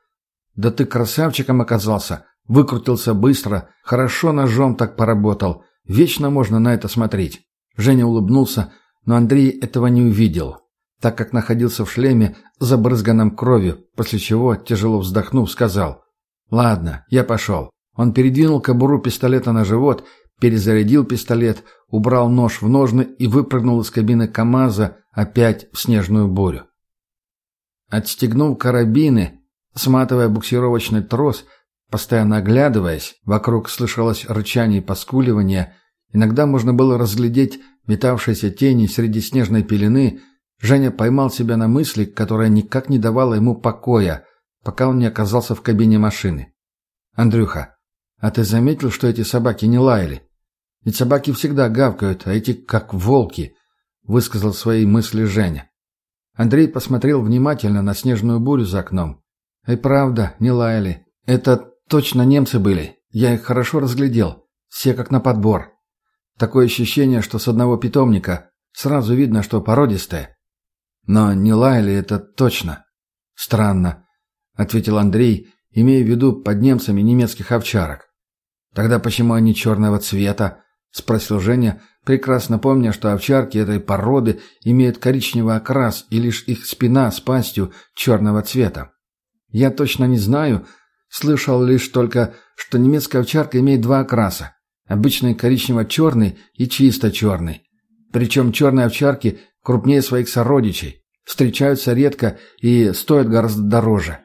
B: Да ты красавчиком оказался. Выкрутился быстро, хорошо ножом так поработал. Вечно можно на это смотреть. Женя улыбнулся, но Андрей этого не увидел, так как находился в шлеме, забрызганном кровью, после чего, тяжело вздохнув, сказал «Ладно, я пошел». Он передвинул кобуру пистолета на живот, перезарядил пистолет, убрал нож в ножны и выпрыгнул из кабины КамАЗа опять в снежную бурю. Отстегнув карабины, сматывая буксировочный трос, Постоянно оглядываясь, вокруг слышалось рычание и поскуливание, иногда можно было разглядеть метавшиеся тени среди снежной пелены, Женя поймал себя на мысли, которая никак не давала ему покоя, пока он не оказался в кабине машины. «Андрюха, а ты заметил, что эти собаки не лаяли? Ведь собаки всегда гавкают, а эти как волки», — высказал свои мысли Женя. Андрей посмотрел внимательно на снежную бурю за окном. «И правда, не лаяли. Это точно немцы были. Я их хорошо разглядел. Все как на подбор. Такое ощущение, что с одного питомника сразу видно, что породистые. Но не лаяли это точно. Странно, ответил Андрей, имея в виду под немцами немецких овчарок. Тогда почему они черного цвета? спросил Женя, прекрасно помня, что овчарки этой породы имеют коричневый окрас и лишь их спина с пастью черного цвета. Я точно не знаю, слышал лишь только, что немецкая овчарка имеет два окраса Обычный коричнево-черный и чисто черный. Причем черные овчарки крупнее своих сородичей. Встречаются редко и стоят гораздо дороже.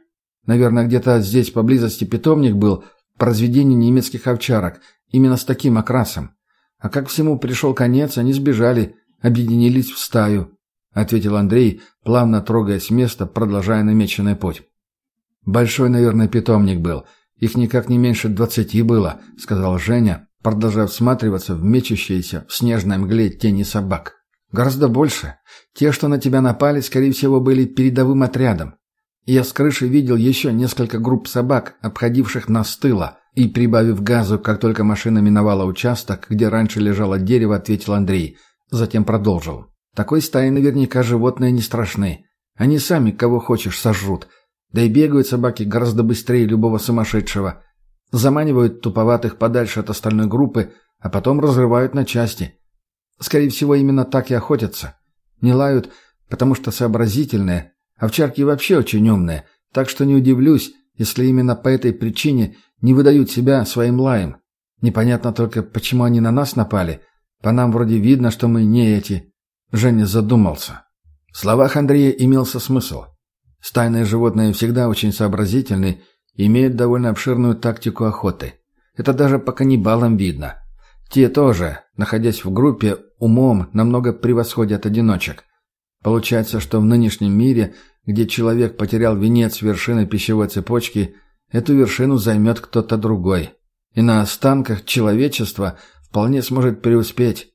B: Наверное, где-то здесь поблизости питомник был по разведению немецких овчарок, именно с таким окрасом. А как всему пришел конец, они сбежали, объединились в стаю, — ответил Андрей, плавно трогаясь с места, продолжая намеченный путь. «Большой, наверное, питомник был. Их никак не меньше двадцати было», — сказал Женя, продолжая всматриваться в мечущиеся в снежной мгле тени собак. «Гораздо больше. Те, что на тебя напали, скорее всего, были передовым отрядом. Я с крыши видел еще несколько групп собак, обходивших нас с тыла, и, прибавив газу, как только машина миновала участок, где раньше лежало дерево, ответил Андрей. Затем продолжил. Такой стаи наверняка животные не страшны. Они сами кого хочешь сожрут. Да и бегают собаки гораздо быстрее любого сумасшедшего. Заманивают туповатых подальше от остальной группы, а потом разрывают на части. Скорее всего, именно так и охотятся. Не лают, потому что сообразительные, овчарки вообще очень умные, так что не удивлюсь, если именно по этой причине не выдают себя своим лаем. Непонятно только, почему они на нас напали. По нам вроде видно, что мы не эти. Женя задумался. В словах Андрея имелся смысл. Стайные животные всегда очень сообразительны имеют довольно обширную тактику охоты. Это даже по каннибалам видно. Те тоже, находясь в группе, умом намного превосходят одиночек. Получается, что в нынешнем мире, где человек потерял венец вершины пищевой цепочки, эту вершину займет кто-то другой. И на останках человечества вполне сможет преуспеть.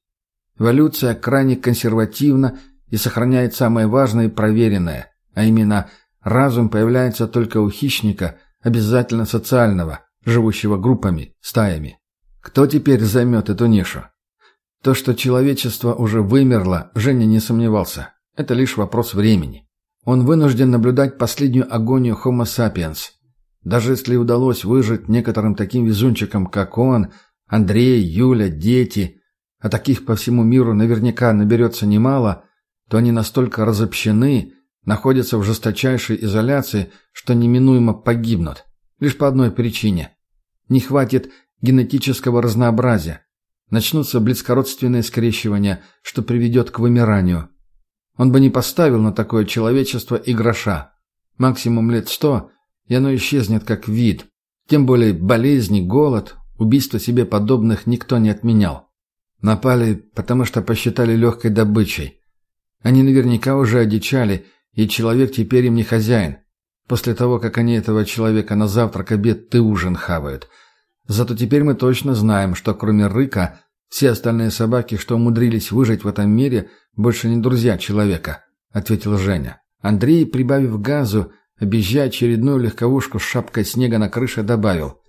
B: Эволюция крайне консервативна и сохраняет самое важное и проверенное, а именно разум появляется только у хищника – Обязательно социального, живущего группами, стаями. Кто теперь займет эту нишу? То, что человечество уже вымерло, Женя не сомневался. Это лишь вопрос времени. Он вынужден наблюдать последнюю агонию Homo sapiens. Даже если удалось выжить некоторым таким везунчикам, как он, Андрей, Юля, дети, а таких по всему миру наверняка наберется немало, то они настолько разобщены, находятся в жесточайшей изоляции, что неминуемо погибнут. Лишь по одной причине. Не хватит генетического разнообразия. Начнутся близкородственные скрещивания, что приведет к вымиранию. Он бы не поставил на такое человечество и гроша. Максимум лет сто, и оно исчезнет как вид. Тем более болезни, голод, убийство себе подобных никто не отменял. Напали, потому что посчитали легкой добычей. Они наверняка уже одичали и человек теперь им не хозяин. После того, как они этого человека на завтрак, обед и ужин хавают. Зато теперь мы точно знаем, что кроме Рыка, все остальные собаки, что умудрились выжить в этом мире, больше не друзья человека», — ответил Женя. Андрей, прибавив газу, объезжая очередную легковушку с шапкой снега на крыше, добавил.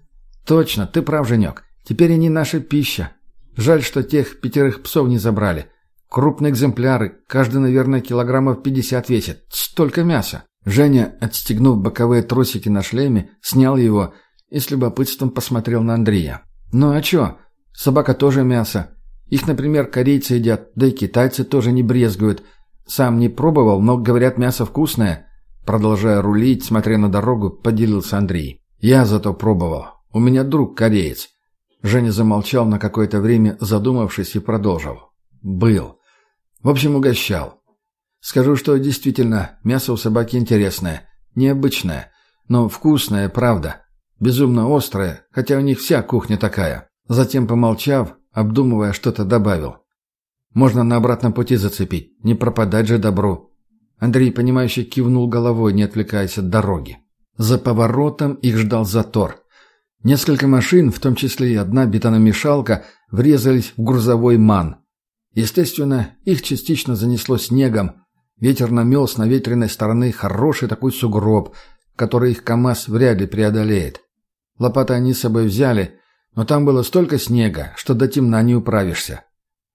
B: «Точно, ты прав, Женек. Теперь они наша пища. Жаль, что тех пятерых псов не забрали. Крупные экземпляры, каждый, наверное, килограммов пятьдесят весит. Столько мяса. Женя, отстегнув боковые тросики на шлеме, снял его и с любопытством посмотрел на Андрея. «Ну а чё? Собака тоже мясо. Их, например, корейцы едят, да и китайцы тоже не брезгуют. Сам не пробовал, но, говорят, мясо вкусное». Продолжая рулить, смотря на дорогу, поделился Андрей. «Я зато пробовал. У меня друг кореец». Женя замолчал на какое-то время, задумавшись, и продолжил. «Был. В общем, угощал. Скажу, что действительно мясо у собаки интересное, необычное, но вкусное, правда. Безумно острое, хотя у них вся кухня такая. Затем, помолчав, обдумывая, что-то добавил. Можно на обратном пути зацепить, не пропадать же добру. Андрей, понимающе кивнул головой, не отвлекаясь от дороги. За поворотом их ждал затор. Несколько машин, в том числе и одна бетономешалка, врезались в грузовой ман. Естественно, их частично занесло снегом. Ветер намел с наветренной стороны хороший такой сугроб, который их КАМАЗ вряд ли преодолеет. Лопаты они с собой взяли, но там было столько снега, что до темна не управишься.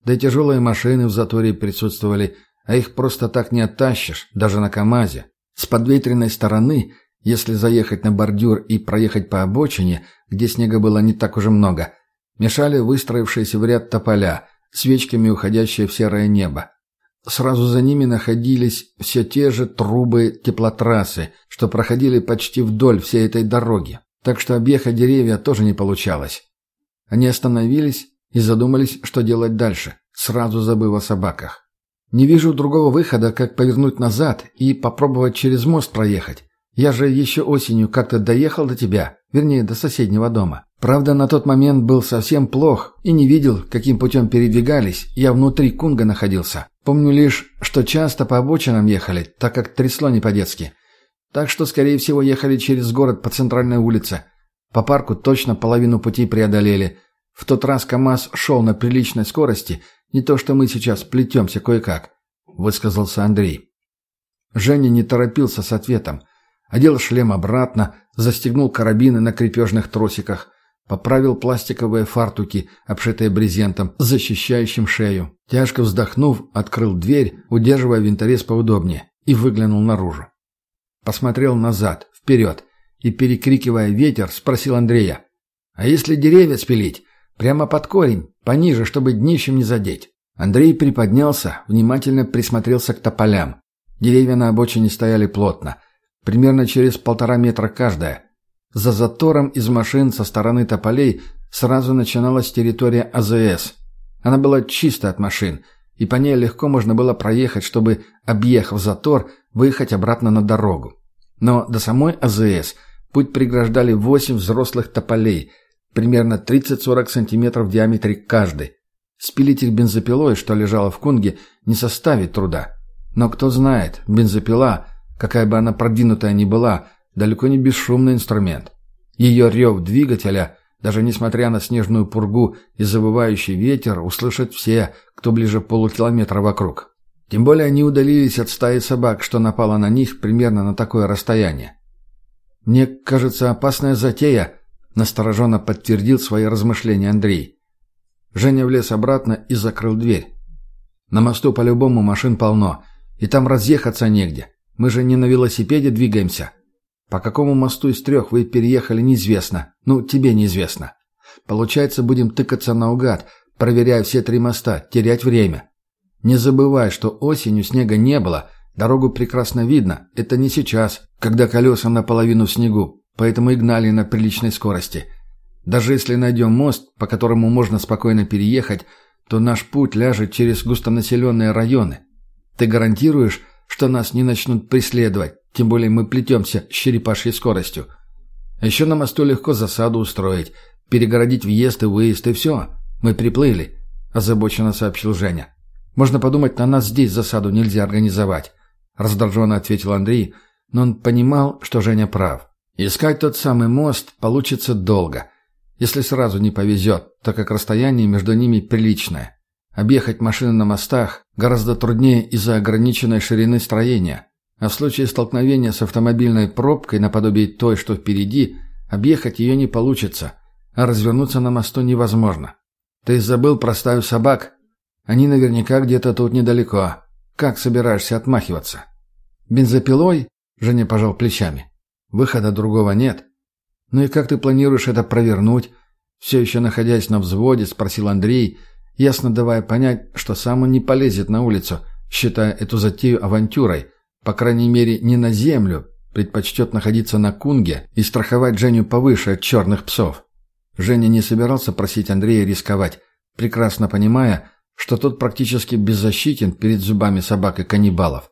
B: Да и тяжелые машины в заторе присутствовали, а их просто так не оттащишь, даже на КАМАЗе. С подветренной стороны, если заехать на бордюр и проехать по обочине, где снега было не так уже много, мешали выстроившиеся в ряд тополя, свечками уходящие в серое небо. Сразу за ними находились все те же трубы теплотрассы, что проходили почти вдоль всей этой дороги, так что объехать деревья тоже не получалось. Они остановились и задумались, что делать дальше, сразу забыв о собаках. «Не вижу другого выхода, как повернуть назад и попробовать через мост проехать. Я же еще осенью как-то доехал до тебя, вернее, до соседнего дома. Правда, на тот момент был совсем плох и не видел, каким путем передвигались, я внутри Кунга находился. Помню лишь, что часто по обочинам ехали, так как трясло не по-детски. Так что, скорее всего, ехали через город по центральной улице. По парку точно половину пути преодолели – в тот раз КамАЗ шел на приличной скорости, не то что мы сейчас плетемся кое-как», — высказался Андрей. Женя не торопился с ответом. Одел шлем обратно, застегнул карабины на крепежных тросиках, поправил пластиковые фартуки, обшитые брезентом, защищающим шею. Тяжко вздохнув, открыл дверь, удерживая винторез поудобнее, и выглянул наружу. Посмотрел назад, вперед, и, перекрикивая ветер, спросил Андрея. «А если деревья спилить? Прямо под корень, пониже, чтобы днищем не задеть. Андрей приподнялся, внимательно присмотрелся к тополям. Деревья на обочине стояли плотно, примерно через полтора метра каждая. За затором из машин со стороны тополей сразу начиналась территория АЗС. Она была чиста от машин, и по ней легко можно было проехать, чтобы, объехав затор, выехать обратно на дорогу. Но до самой АЗС путь преграждали восемь взрослых тополей – примерно 30-40 сантиметров в диаметре каждый. Спилить их бензопилой, что лежало в Кунге, не составит труда. Но кто знает, бензопила, какая бы она продвинутая ни была, далеко не бесшумный инструмент. Ее рев двигателя, даже несмотря на снежную пургу и забывающий ветер, услышат все, кто ближе полукилометра вокруг. Тем более они удалились от стаи собак, что напало на них примерно на такое расстояние. Мне кажется, опасная затея Настороженно подтвердил свои размышления Андрей. Женя влез обратно и закрыл дверь. На мосту по-любому машин полно, и там разъехаться негде. Мы же не на велосипеде двигаемся. По какому мосту из трех вы переехали, неизвестно. Ну, тебе неизвестно. Получается, будем тыкаться наугад, проверяя все три моста, терять время. Не забывай, что осенью снега не было, дорогу прекрасно видно. Это не сейчас, когда колеса наполовину в снегу поэтому и гнали на приличной скорости. Даже если найдем мост, по которому можно спокойно переехать, то наш путь ляжет через густонаселенные районы. Ты гарантируешь, что нас не начнут преследовать, тем более мы плетемся с черепашьей скоростью. Еще на мосту легко засаду устроить, перегородить въезд и выезд, и все. Мы приплыли», – озабоченно сообщил Женя. «Можно подумать, на нас здесь засаду нельзя организовать», – раздраженно ответил Андрей, но он понимал, что Женя прав. Искать тот самый мост получится долго. Если сразу не повезет, так как расстояние между ними приличное. Объехать машины на мостах гораздо труднее из-за ограниченной ширины строения. А в случае столкновения с автомобильной пробкой наподобие той, что впереди, объехать ее не получится, а развернуться на мосту невозможно. Ты забыл про стаю собак? Они наверняка где-то тут недалеко. Как собираешься отмахиваться? Бензопилой? Женя пожал плечами. Выхода другого нет. Ну и как ты планируешь это провернуть? Все еще находясь на взводе, спросил Андрей, ясно давая понять, что сам он не полезет на улицу, считая эту затею авантюрой. По крайней мере, не на землю, предпочтет находиться на кунге и страховать Женю повыше от черных псов. Женя не собирался просить Андрея рисковать, прекрасно понимая, что тот практически беззащитен перед зубами собак и каннибалов.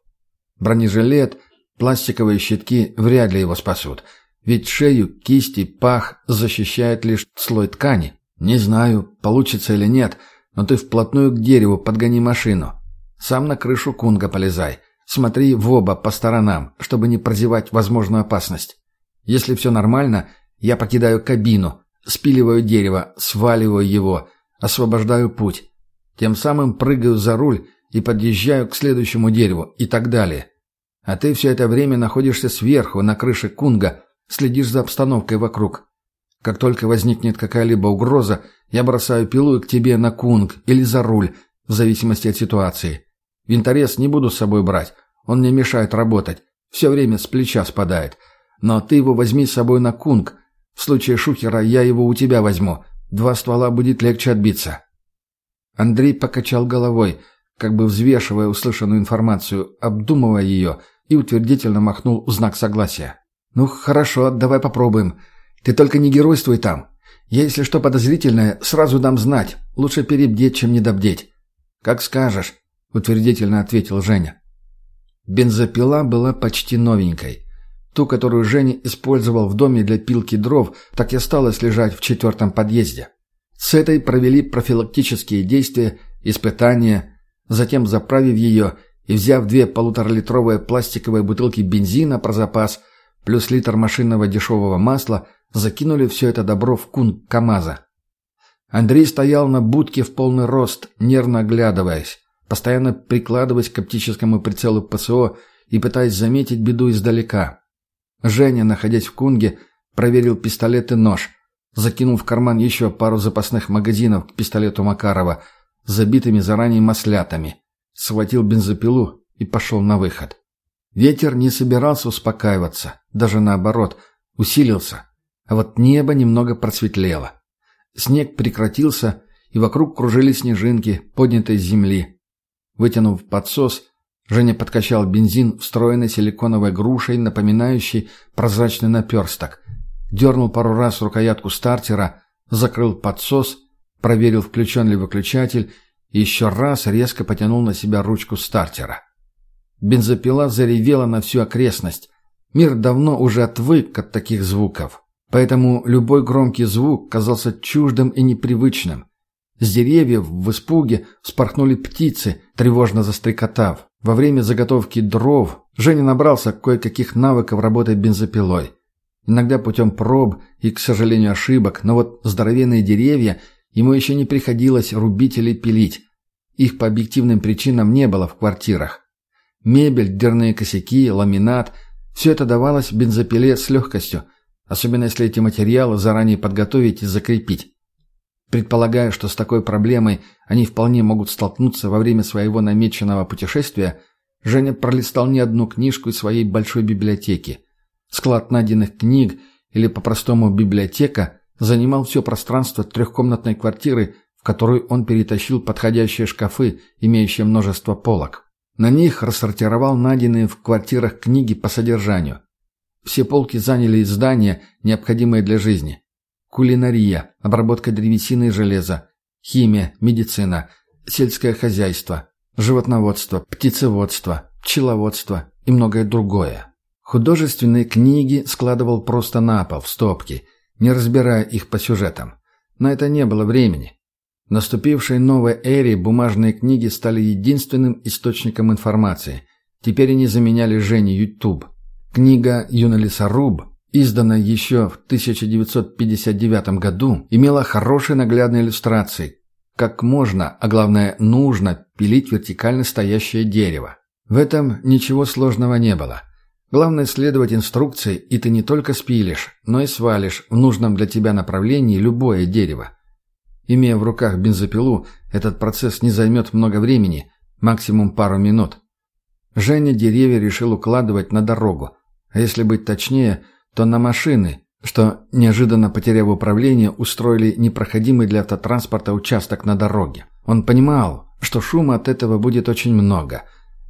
B: Бронежилет, Пластиковые щитки вряд ли его спасут. Ведь шею, кисти, пах защищает лишь слой ткани. Не знаю, получится или нет, но ты вплотную к дереву подгони машину. Сам на крышу кунга полезай. Смотри в оба по сторонам, чтобы не прозевать возможную опасность. Если все нормально, я покидаю кабину, спиливаю дерево, сваливаю его, освобождаю путь. Тем самым прыгаю за руль и подъезжаю к следующему дереву и так далее. А ты все это время находишься сверху, на крыше кунга, следишь за обстановкой вокруг. Как только возникнет какая-либо угроза, я бросаю пилу к тебе на кунг или за руль, в зависимости от ситуации. Винторез не буду с собой брать, он мне мешает работать, все время с плеча спадает. Но ты его возьми с собой на кунг. В случае шухера я его у тебя возьму. Два ствола будет легче отбиться». Андрей покачал головой, как бы взвешивая услышанную информацию, обдумывая ее – и утвердительно махнул в знак согласия. «Ну, хорошо, давай попробуем. Ты только не геройствуй там. Я, если что подозрительное, сразу дам знать. Лучше перебдеть, чем недобдеть». «Как скажешь», — утвердительно ответил Женя. Бензопила была почти новенькой. Ту, которую Женя использовал в доме для пилки дров, так и осталась лежать в четвертом подъезде. С этой провели профилактические действия, испытания, затем, заправив ее, и, взяв две полуторалитровые пластиковые бутылки бензина про запас, плюс литр машинного дешевого масла, закинули все это добро в кун КамАЗа. Андрей стоял на будке в полный рост, нервно оглядываясь, постоянно прикладываясь к оптическому прицелу ПСО и пытаясь заметить беду издалека. Женя, находясь в кунге, проверил пистолет и нож, закинул в карман еще пару запасных магазинов к пистолету Макарова, забитыми заранее маслятами – схватил бензопилу и пошел на выход. Ветер не собирался успокаиваться, даже наоборот, усилился. А вот небо немного просветлело. Снег прекратился, и вокруг кружили снежинки, поднятые с земли. Вытянув подсос, Женя подкачал бензин, встроенный силиконовой грушей, напоминающей прозрачный наперсток. Дернул пару раз рукоятку стартера, закрыл подсос, проверил, включен ли выключатель и еще раз резко потянул на себя ручку стартера. Бензопила заревела на всю окрестность. Мир давно уже отвык от таких звуков, поэтому любой громкий звук казался чуждым и непривычным. С деревьев в испуге вспорхнули птицы, тревожно застрекотав. Во время заготовки дров Женя набрался кое-каких навыков работы бензопилой. Иногда путем проб и, к сожалению, ошибок, но вот здоровенные деревья – Ему еще не приходилось рубить или пилить. Их по объективным причинам не было в квартирах. Мебель, дверные косяки, ламинат – все это давалось бензопиле с легкостью, особенно если эти материалы заранее подготовить и закрепить. Предполагая, что с такой проблемой они вполне могут столкнуться во время своего намеченного путешествия, Женя пролистал не одну книжку из своей большой библиотеки. Склад найденных книг или по-простому библиотека занимал все пространство трехкомнатной квартиры, в которую он перетащил подходящие шкафы, имеющие множество полок. На них рассортировал найденные в квартирах книги по содержанию. Все полки заняли издания, необходимые для жизни. Кулинария, обработка древесины и железа, химия, медицина, сельское хозяйство, животноводство, птицеводство, пчеловодство и многое другое. Художественные книги складывал просто на пол, в стопки – не разбирая их по сюжетам. На это не было времени. В наступившей новой эре бумажные книги стали единственным источником информации. Теперь они заменяли Жене YouTube. Книга «Юналисаруб», изданная еще в 1959 году, имела хорошие наглядные иллюстрации. Как можно, а главное нужно, пилить вертикально стоящее дерево. В этом ничего сложного не было. Главное следовать инструкции, и ты не только спилишь, но и свалишь в нужном для тебя направлении любое дерево. Имея в руках бензопилу, этот процесс не займет много времени, максимум пару минут. Женя деревья решил укладывать на дорогу, а если быть точнее, то на машины, что, неожиданно потеряв управление, устроили непроходимый для автотранспорта участок на дороге. Он понимал, что шума от этого будет очень много,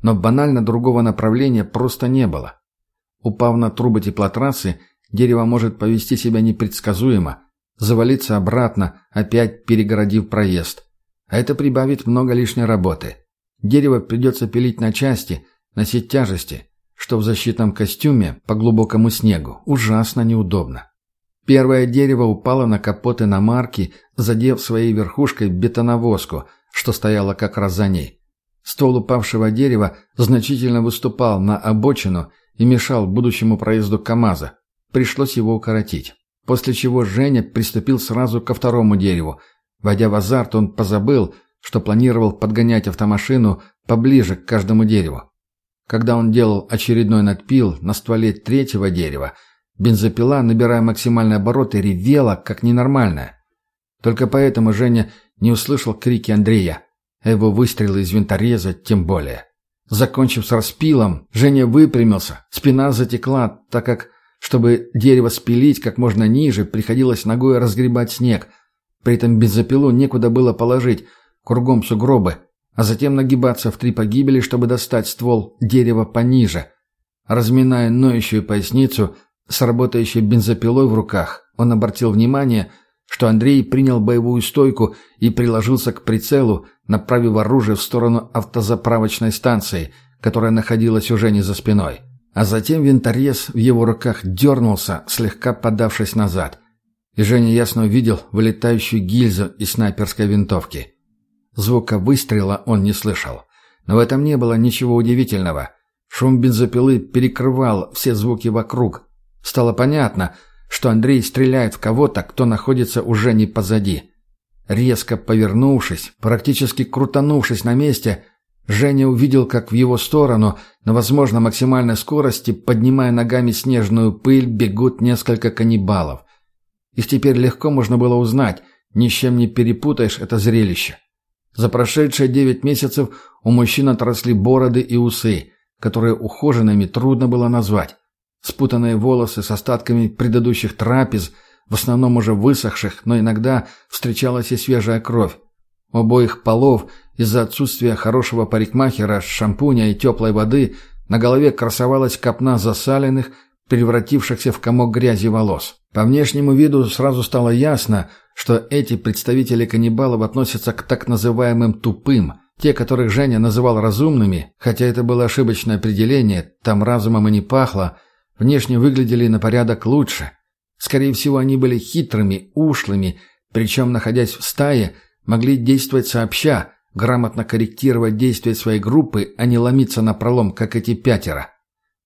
B: но банально другого направления просто не было. Упав на трубы теплотрассы, дерево может повести себя непредсказуемо, завалиться обратно, опять перегородив проезд. А это прибавит много лишней работы. Дерево придется пилить на части, носить тяжести. что в защитном костюме по глубокому снегу ужасно неудобно. Первое дерево упало на капот иномарки, задев своей верхушкой бетоновозку, что стояла как раз за ней. Ствол упавшего дерева значительно выступал на обочину и мешал будущему проезду КамАЗа. Пришлось его укоротить. После чего Женя приступил сразу ко второму дереву. Войдя в азарт, он позабыл, что планировал подгонять автомашину поближе к каждому дереву. Когда он делал очередной надпил на стволе третьего дерева, бензопила, набирая максимальные обороты, ревела, как ненормальная. Только поэтому Женя не услышал крики Андрея а его выстрелы из винтореза тем более. Закончив с распилом, Женя выпрямился, спина затекла, так как, чтобы дерево спилить как можно ниже, приходилось ногой разгребать снег. При этом бензопилу некуда было положить, кругом сугробы, а затем нагибаться в три погибели, чтобы достать ствол дерева пониже. Разминая ноющую поясницу, с работающей бензопилой в руках, он обратил внимание – что Андрей принял боевую стойку и приложился к прицелу, направив оружие в сторону автозаправочной станции, которая находилась уже не за спиной. А затем винторез в его руках дернулся, слегка подавшись назад. И Женя ясно увидел вылетающую гильзу из снайперской винтовки. Звука выстрела он не слышал. Но в этом не было ничего удивительного. Шум бензопилы перекрывал все звуки вокруг. Стало понятно — что Андрей стреляет в кого-то, кто находится уже не позади. Резко повернувшись, практически крутанувшись на месте, Женя увидел, как в его сторону, на, возможно, максимальной скорости, поднимая ногами снежную пыль, бегут несколько каннибалов. Их теперь легко можно было узнать, ни с чем не перепутаешь это зрелище. За прошедшие девять месяцев у мужчин отросли бороды и усы, которые ухоженными трудно было назвать. Спутанные волосы с остатками предыдущих трапез, в основном уже высохших, но иногда встречалась и свежая кровь. Обоих полов из-за отсутствия хорошего парикмахера, шампуня и теплой воды на голове красовалась копна засаленных, превратившихся в комок грязи волос. По внешнему виду сразу стало ясно, что эти представители каннибалов относятся к так называемым «тупым», те, которых Женя называл разумными, хотя это было ошибочное определение, там разумом и не пахло, внешне выглядели на порядок лучше. Скорее всего, они были хитрыми, ушлыми, причем, находясь в стае, могли действовать сообща, грамотно корректировать действия своей группы, а не ломиться на пролом, как эти пятеро.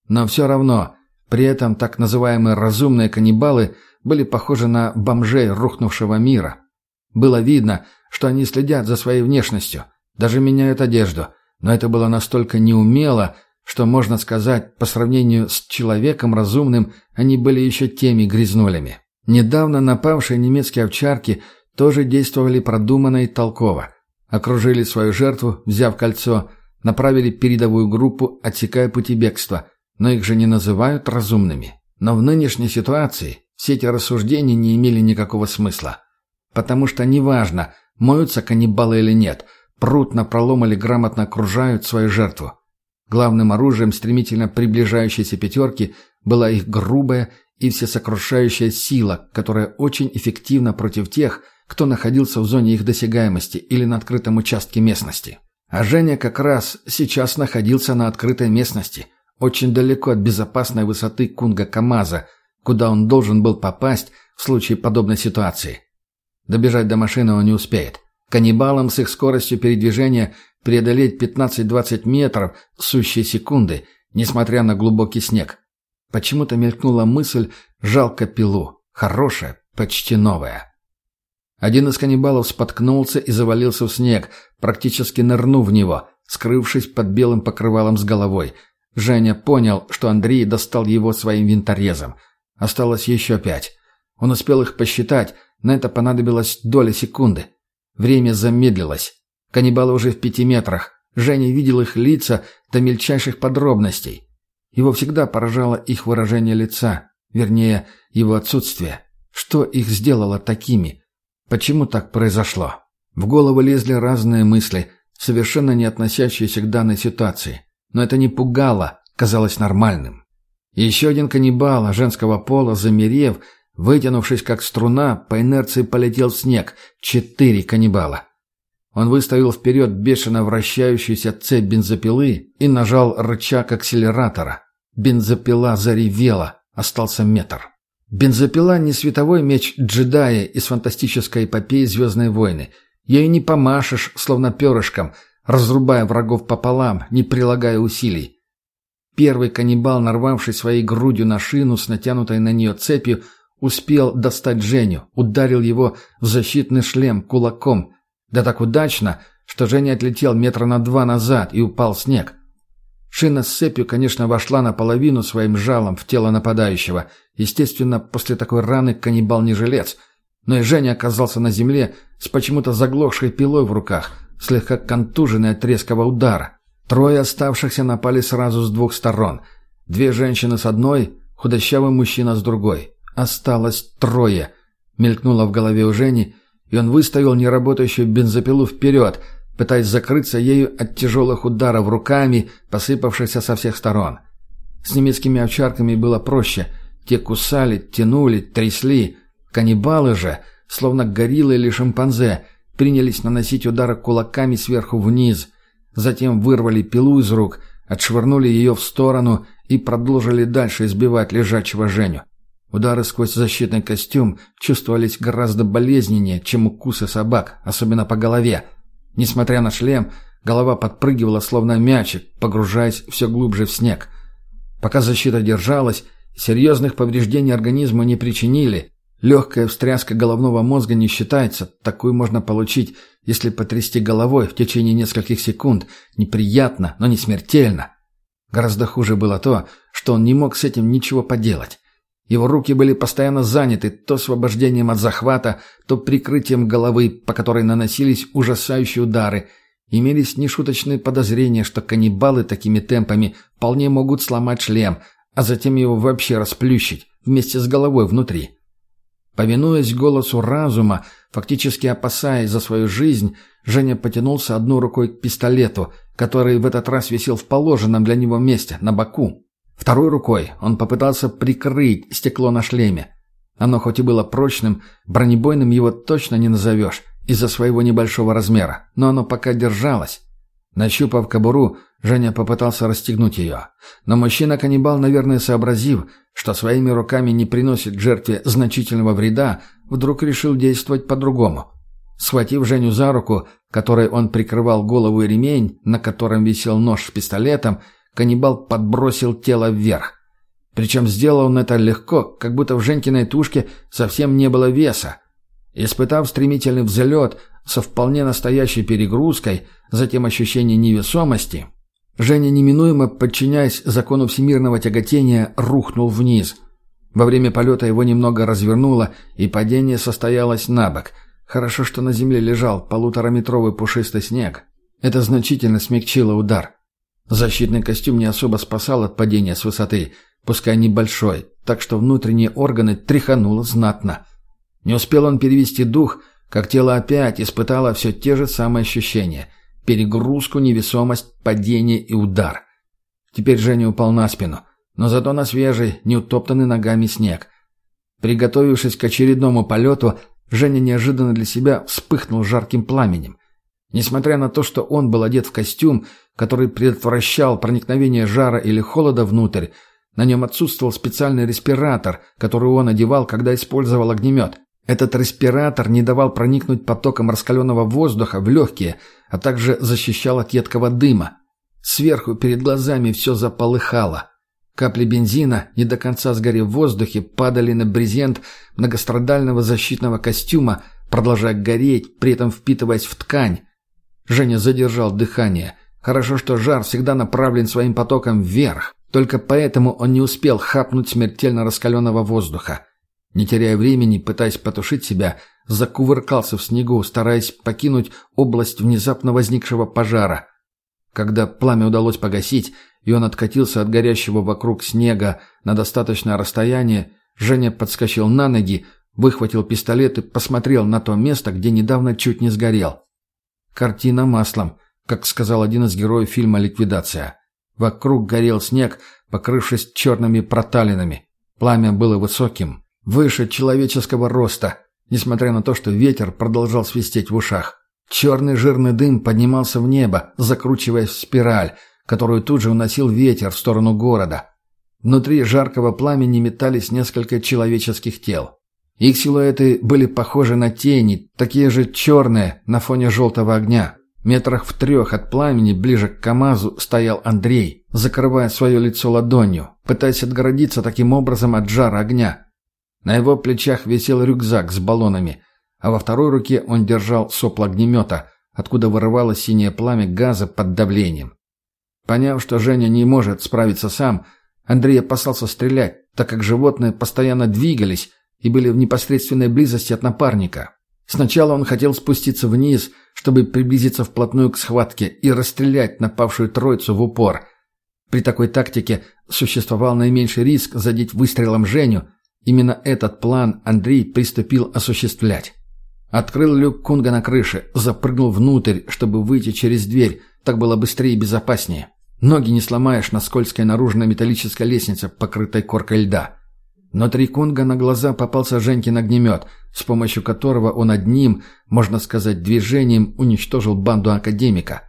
B: Но все равно, при этом так называемые разумные каннибалы были похожи на бомжей рухнувшего мира. Было видно, что они следят за своей внешностью, даже меняют одежду, но это было настолько неумело, что можно сказать, по сравнению с человеком разумным, они были еще теми грязнулями. Недавно напавшие немецкие овчарки тоже действовали продуманно и толково. Окружили свою жертву, взяв кольцо, направили передовую группу, отсекая пути бегства. Но их же не называют разумными. Но в нынешней ситуации все эти рассуждения не имели никакого смысла. Потому что неважно, моются каннибалы или нет, прут на пролом или грамотно окружают свою жертву. Главным оружием стремительно приближающейся пятерки была их грубая и всесокрушающая сила, которая очень эффективна против тех, кто находился в зоне их досягаемости или на открытом участке местности. А Женя как раз сейчас находился на открытой местности, очень далеко от безопасной высоты Кунга-Камаза, куда он должен был попасть в случае подобной ситуации. Добежать до машины он не успеет. Каннибалам с их скоростью передвижения преодолеть 15-20 метров сущие секунды, несмотря на глубокий снег. Почему-то мелькнула мысль «жалко пилу». Хорошая, почти новая. Один из каннибалов споткнулся и завалился в снег, практически нырнув в него, скрывшись под белым покрывалом с головой. Женя понял, что Андрей достал его своим винторезом. Осталось еще пять. Он успел их посчитать, но это понадобилось доля секунды. Время замедлилось. Каннибалы уже в пяти метрах. Женя видел их лица до мельчайших подробностей. Его всегда поражало их выражение лица, вернее, его отсутствие. Что их сделало такими? Почему так произошло? В голову лезли разные мысли, совершенно не относящиеся к данной ситуации. Но это не пугало, казалось нормальным. еще один каннибал женского пола, замерев, Вытянувшись как струна, по инерции полетел в снег. Четыре каннибала. Он выставил вперед бешено вращающуюся цепь бензопилы и нажал рычаг акселератора. Бензопила заревела, остался метр. Бензопила не световой меч джедая из фантастической эпопеи «Звездные войны». Ею не помашешь, словно перышком, разрубая врагов пополам, не прилагая усилий. Первый каннибал, нарвавший своей грудью на шину с натянутой на нее цепью, успел достать Женю, ударил его в защитный шлем кулаком. Да так удачно, что Женя отлетел метра на два назад и упал снег. Шина с цепью, конечно, вошла наполовину своим жалом в тело нападающего. Естественно, после такой раны каннибал не жилец. Но и Женя оказался на земле с почему-то заглохшей пилой в руках, слегка контуженный от резкого удара. Трое оставшихся напали сразу с двух сторон. Две женщины с одной, худощавый мужчина с другой. Осталось трое. Мелькнуло в голове у Жени, и он выставил неработающую бензопилу вперед, пытаясь закрыться ею от тяжелых ударов руками, посыпавшихся со всех сторон. С немецкими овчарками было проще. Те кусали, тянули, трясли. Каннибалы же, словно гориллы или шимпанзе, принялись наносить удары кулаками сверху вниз, Затем вырвали пилу из рук, отшвырнули ее в сторону и продолжили дальше избивать лежачего Женю. Удары сквозь защитный костюм чувствовались гораздо болезненнее, чем укусы собак, особенно по голове. Несмотря на шлем, голова подпрыгивала словно мячик, погружаясь все глубже в снег. Пока защита держалась, серьезных повреждений организму не причинили, Легкая встряска головного мозга не считается. Такую можно получить, если потрясти головой в течение нескольких секунд. Неприятно, но не смертельно. Гораздо хуже было то, что он не мог с этим ничего поделать. Его руки были постоянно заняты то освобождением от захвата, то прикрытием головы, по которой наносились ужасающие удары. Имелись нешуточные подозрения, что каннибалы такими темпами вполне могут сломать шлем, а затем его вообще расплющить вместе с головой внутри. Повинуясь голосу разума, фактически опасаясь за свою жизнь, Женя потянулся одной рукой к пистолету, который в этот раз висел в положенном для него месте, на боку. Второй рукой он попытался прикрыть стекло на шлеме. Оно хоть и было прочным, бронебойным его точно не назовешь из-за своего небольшого размера, но оно пока держалось. Нащупав кобуру, Женя попытался расстегнуть ее. Но мужчина-каннибал, наверное, сообразив, что своими руками не приносит жертве значительного вреда, вдруг решил действовать по-другому. Схватив Женю за руку, которой он прикрывал голову и ремень, на котором висел нож с пистолетом, каннибал подбросил тело вверх. Причем сделал он это легко, как будто в Женькиной тушке совсем не было веса. Испытав стремительный взлет со вполне настоящей перегрузкой, затем ощущение невесомости, Женя, неминуемо подчиняясь закону всемирного тяготения, рухнул вниз. Во время полета его немного развернуло, и падение состоялось на бок. Хорошо, что на земле лежал полутораметровый пушистый снег. Это значительно смягчило удар. Защитный костюм не особо спасал от падения с высоты, пускай небольшой, так что внутренние органы тряхануло знатно. Не успел он перевести дух, как тело опять испытало все те же самые ощущения – перегрузку, невесомость, падение и удар. Теперь Женя упал на спину, но зато на свежий, неутоптанный ногами снег. Приготовившись к очередному полету, Женя неожиданно для себя вспыхнул жарким пламенем. Несмотря на то, что он был одет в костюм, который предотвращал проникновение жара или холода внутрь, на нем отсутствовал специальный респиратор, который он одевал, когда использовал огнемет. Этот респиратор не давал проникнуть потоком раскаленного воздуха в легкие, а также защищал от едкого дыма. Сверху перед глазами все заполыхало. Капли бензина, не до конца сгорев в воздухе, падали на брезент многострадального защитного костюма, продолжая гореть, при этом впитываясь в ткань. Женя задержал дыхание. Хорошо, что жар всегда направлен своим потоком вверх. Только поэтому он не успел хапнуть смертельно раскаленного воздуха. Не теряя времени, пытаясь потушить себя, закувыркался в снегу, стараясь покинуть область внезапно возникшего пожара. Когда пламя удалось погасить, и он откатился от горящего вокруг снега на достаточное расстояние, Женя подскочил на ноги, выхватил пистолет и посмотрел на то место, где недавно чуть не сгорел. Картина маслом, как сказал один из героев фильма «Ликвидация». Вокруг горел снег, покрывшись черными проталинами. Пламя было высоким, Выше человеческого роста, несмотря на то, что ветер продолжал свистеть в ушах. Черный жирный дым поднимался в небо, закручиваясь в спираль, которую тут же уносил ветер в сторону города. Внутри жаркого пламени метались несколько человеческих тел. Их силуэты были похожи на тени, такие же черные на фоне желтого огня. Метрах в трех от пламени, ближе к КамАЗу, стоял Андрей, закрывая свое лицо ладонью, пытаясь отгородиться таким образом от жара огня. На его плечах висел рюкзак с баллонами, а во второй руке он держал сопло огнемета, откуда вырывалось синее пламя газа под давлением. Поняв, что Женя не может справиться сам, Андрей опасался стрелять, так как животные постоянно двигались и были в непосредственной близости от напарника. Сначала он хотел спуститься вниз, чтобы приблизиться вплотную к схватке и расстрелять напавшую троицу в упор. При такой тактике существовал наименьший риск задеть выстрелом Женю. Именно этот план Андрей приступил осуществлять. Открыл люк Кунга на крыше, запрыгнул внутрь, чтобы выйти через дверь. Так было быстрее и безопаснее. Ноги не сломаешь на скользкой наружной металлической лестнице, покрытой коркой льда. Внутри Кунга на глаза попался Женькин огнемет, с помощью которого он одним, можно сказать, движением уничтожил банду академика.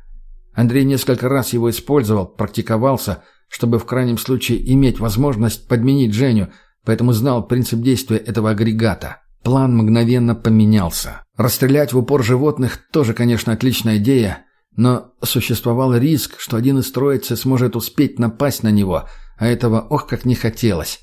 B: Андрей несколько раз его использовал, практиковался, чтобы в крайнем случае иметь возможность подменить Женю, поэтому знал принцип действия этого агрегата. План мгновенно поменялся. Расстрелять в упор животных тоже, конечно, отличная идея, но существовал риск, что один из троицы сможет успеть напасть на него, а этого ох как не хотелось.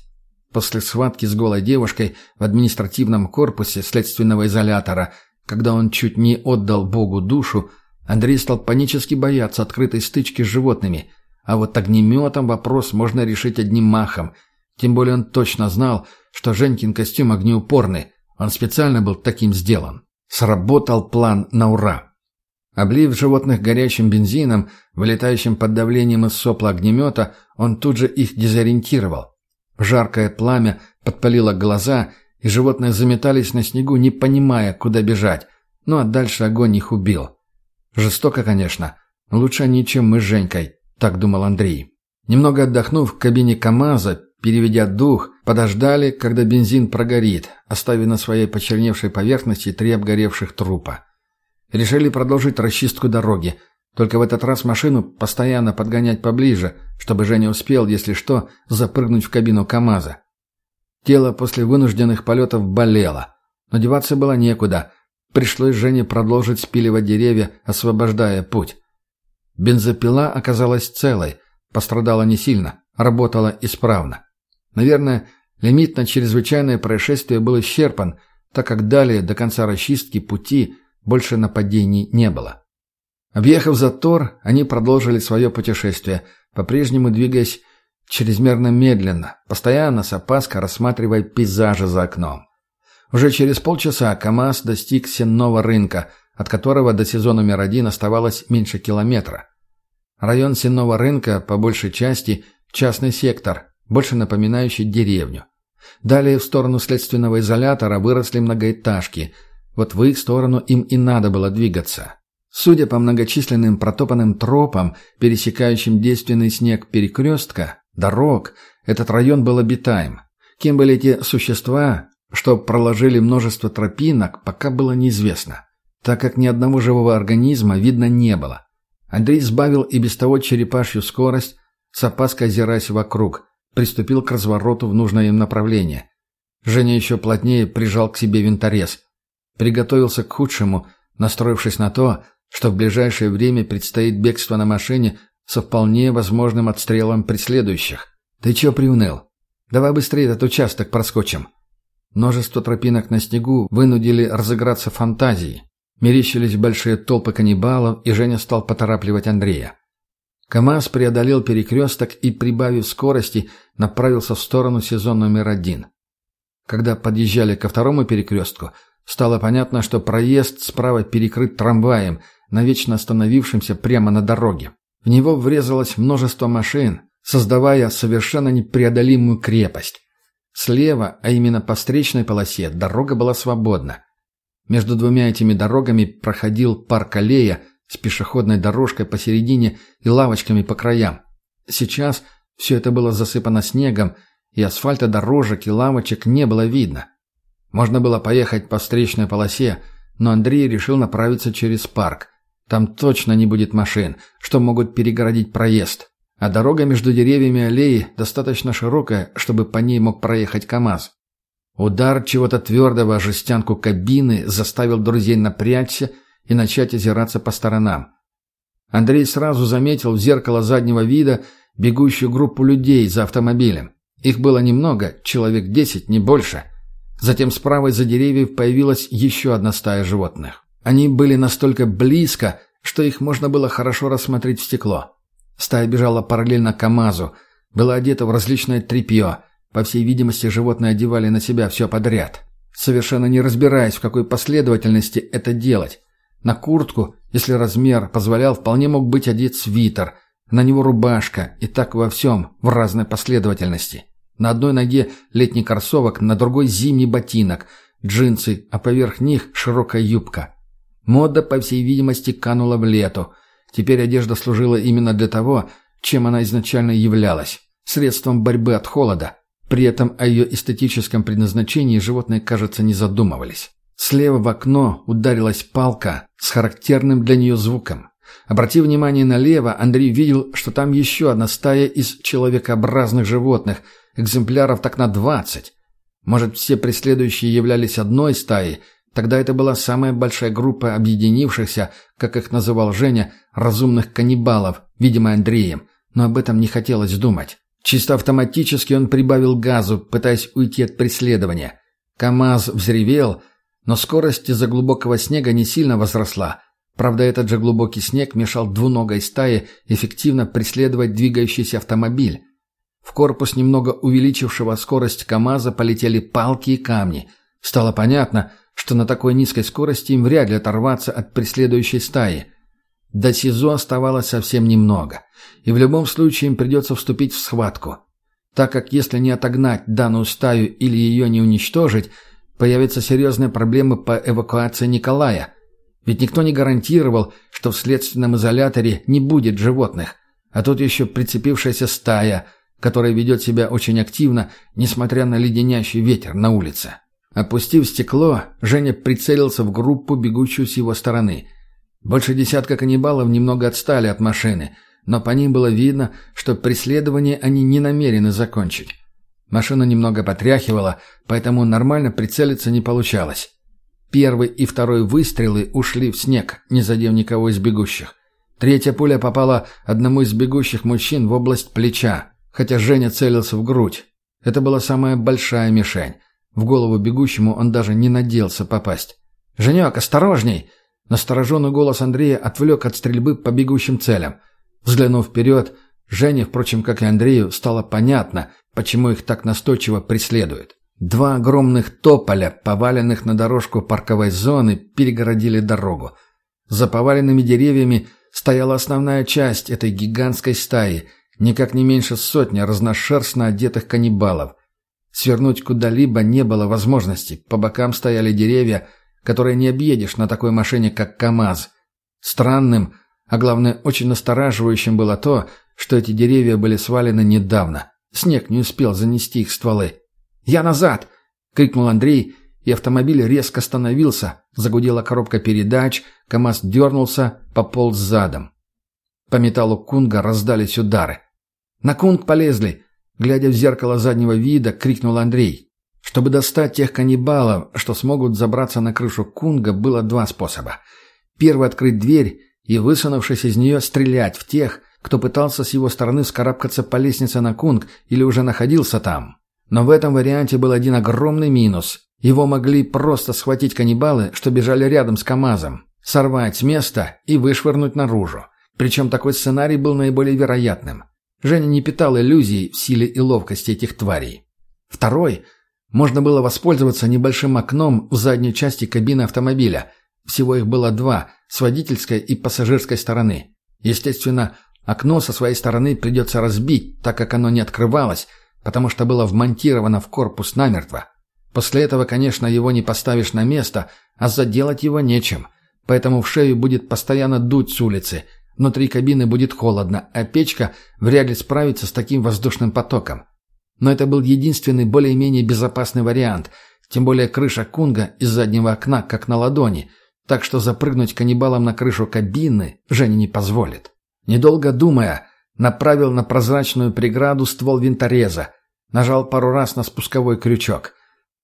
B: После схватки с голой девушкой в административном корпусе следственного изолятора, когда он чуть не отдал Богу душу, Андрей стал панически бояться открытой стычки с животными. А вот огнеметом вопрос можно решить одним махом. Тем более он точно знал, что Женькин костюм огнеупорный. Он специально был таким сделан. Сработал план на ура. Облив животных горячим бензином, вылетающим под давлением из сопла огнемета, он тут же их дезориентировал. Жаркое пламя подпалило глаза, и животные заметались на снегу, не понимая, куда бежать. Ну а дальше огонь их убил. Жестоко, конечно, но лучше они, чем мы с Женькой, так думал Андрей. Немного отдохнув в кабине КамАЗа, переведя дух, подождали, когда бензин прогорит, оставив на своей почерневшей поверхности три обгоревших трупа. Решили продолжить расчистку дороги – только в этот раз машину постоянно подгонять поближе, чтобы Женя успел, если что, запрыгнуть в кабину КамАЗа. Тело после вынужденных полетов болело, но деваться было некуда. Пришлось Жене продолжить спиливать деревья, освобождая путь. Бензопила оказалась целой, пострадала не сильно, работала исправно. Наверное, лимит на чрезвычайное происшествие был исчерпан, так как далее, до конца расчистки пути, больше нападений не было. Объехав затор, они продолжили свое путешествие, по-прежнему двигаясь чрезмерно медленно, постоянно с опаской рассматривая пейзажи за окном. Уже через полчаса КАМАЗ достиг сенного рынка, от которого до сезона номер один оставалось меньше километра. Район сенного рынка, по большей части, частный сектор, больше напоминающий деревню. Далее в сторону следственного изолятора выросли многоэтажки. Вот в их сторону им и надо было двигаться. Судя по многочисленным протопанным тропам, пересекающим действенный снег перекрестка, дорог, этот район был обитаем. Кем были эти существа, что проложили множество тропинок, пока было неизвестно, так как ни одного живого организма видно не было. Андрей сбавил и без того черепашью скорость, с опаской озираясь вокруг, приступил к развороту в нужное им направление. Женя еще плотнее прижал к себе винторез. Приготовился к худшему, настроившись на то, что в ближайшее время предстоит бегство на машине со вполне возможным отстрелом преследующих. Ты чё приуныл? Давай быстрее этот участок проскочим. Множество тропинок на снегу вынудили разыграться фантазии. Мерещились большие толпы каннибалов, и Женя стал поторапливать Андрея. КамАЗ преодолел перекресток и, прибавив скорости, направился в сторону сезон номер один. Когда подъезжали ко второму перекрестку, стало понятно, что проезд справа перекрыт трамваем – навечно остановившимся прямо на дороге. В него врезалось множество машин, создавая совершенно непреодолимую крепость. Слева, а именно по встречной полосе, дорога была свободна. Между двумя этими дорогами проходил парк аллея с пешеходной дорожкой посередине и лавочками по краям. Сейчас все это было засыпано снегом, и асфальта дорожек и лавочек не было видно. Можно было поехать по встречной полосе, но Андрей решил направиться через парк. Там точно не будет машин, что могут перегородить проезд. а дорога между деревьями аллеи достаточно широкая, чтобы по ней мог проехать КАМАЗ. Удар чего-то твердого о жестянку кабины заставил друзей напрячься и начать озираться по сторонам. Андрей сразу заметил в зеркало заднего вида бегущую группу людей за автомобилем. Их было немного, человек десять, не больше. Затем справа из-за деревьев появилась еще одна стая животных. Они были настолько близко, что их можно было хорошо рассмотреть в стекло. Стая бежала параллельно КамАЗу, была одета в различное тряпье. По всей видимости, животные одевали на себя все подряд. Совершенно не разбираясь, в какой последовательности это делать. На куртку, если размер позволял, вполне мог быть одет свитер, на него рубашка, и так во всем, в разной последовательности. На одной ноге летний кроссовок, на другой зимний ботинок, джинсы, а поверх них широкая юбка. Мода, по всей видимости, канула в лету. Теперь одежда служила именно для того, чем она изначально являлась – средством борьбы от холода. При этом о ее эстетическом предназначении животные, кажется, не задумывались. Слева в окно ударилась палка с характерным для нее звуком. Обратив внимание налево, Андрей видел, что там еще одна стая из человекообразных животных, экземпляров так на двадцать. Может, все преследующие являлись одной стаей, тогда это была самая большая группа объединившихся, как их называл Женя, разумных каннибалов, видимо, Андреем, но об этом не хотелось думать. Чисто автоматически он прибавил газу, пытаясь уйти от преследования. КамАЗ взревел, но скорость из-за глубокого снега не сильно возросла. Правда, этот же глубокий снег мешал двуногой стае эффективно преследовать двигающийся автомобиль. В корпус немного увеличившего скорость КамАЗа полетели палки и камни. Стало понятно, что на такой низкой скорости им вряд ли оторваться от преследующей стаи. До СИЗО оставалось совсем немного, и в любом случае им придется вступить в схватку. Так как если не отогнать данную стаю или ее не уничтожить – появятся серьезные проблемы по эвакуации Николая. Ведь никто не гарантировал, что в следственном изоляторе не будет животных. А тут еще прицепившаяся стая, которая ведет себя очень активно, несмотря на леденящий ветер на улице. Опустив стекло, Женя прицелился в группу, бегущую с его стороны. Больше десятка каннибалов немного отстали от машины, но по ним было видно, что преследование они не намерены закончить. Машина немного потряхивала, поэтому нормально прицелиться не получалось. Первый и второй выстрелы ушли в снег, не задев никого из бегущих. Третья пуля попала одному из бегущих мужчин в область плеча, хотя Женя целился в грудь. Это была самая большая мишень. В голову бегущему он даже не надеялся попасть. «Женек, осторожней!» Настороженный голос Андрея отвлек от стрельбы по бегущим целям. Взглянув вперед, Жене, впрочем, как и Андрею, стало понятно, почему их так настойчиво преследуют. Два огромных тополя, поваленных на дорожку парковой зоны, перегородили дорогу. За поваленными деревьями стояла основная часть этой гигантской стаи, никак не меньше сотни разношерстно одетых каннибалов. Свернуть куда-либо не было возможности, по бокам стояли деревья, которые не объедешь на такой машине, как КАМАЗ. Странным, а главное, очень настораживающим было то, что эти деревья были свалены недавно. Снег не успел занести их стволы. «Я назад!» — крикнул Андрей, и автомобиль резко остановился. Загудела коробка передач, КамАЗ дернулся, пополз задом. По металлу Кунга раздались удары. «На Кунг полезли!» Глядя в зеркало заднего вида, крикнул Андрей. Чтобы достать тех каннибалов, что смогут забраться на крышу Кунга, было два способа. Первый — открыть дверь и, высунувшись из нее, стрелять в тех, кто пытался с его стороны скарабкаться по лестнице на Кунг или уже находился там. Но в этом варианте был один огромный минус. Его могли просто схватить каннибалы, что бежали рядом с КамАЗом, сорвать с места и вышвырнуть наружу. Причем такой сценарий был наиболее вероятным. Женя не питал иллюзий в силе и ловкости этих тварей. Второй – можно было воспользоваться небольшим окном в задней части кабины автомобиля. Всего их было два – с водительской и пассажирской стороны. Естественно, Окно со своей стороны придется разбить, так как оно не открывалось, потому что было вмонтировано в корпус намертво. После этого, конечно, его не поставишь на место, а заделать его нечем. Поэтому в шею будет постоянно дуть с улицы. Внутри кабины будет холодно, а печка вряд ли справится с таким воздушным потоком. Но это был единственный более-менее безопасный вариант, тем более крыша Кунга из заднего окна как на ладони, так что запрыгнуть каннибалам на крышу кабины Женя не позволит. Недолго думая, направил на прозрачную преграду ствол винтореза, нажал пару раз на спусковой крючок.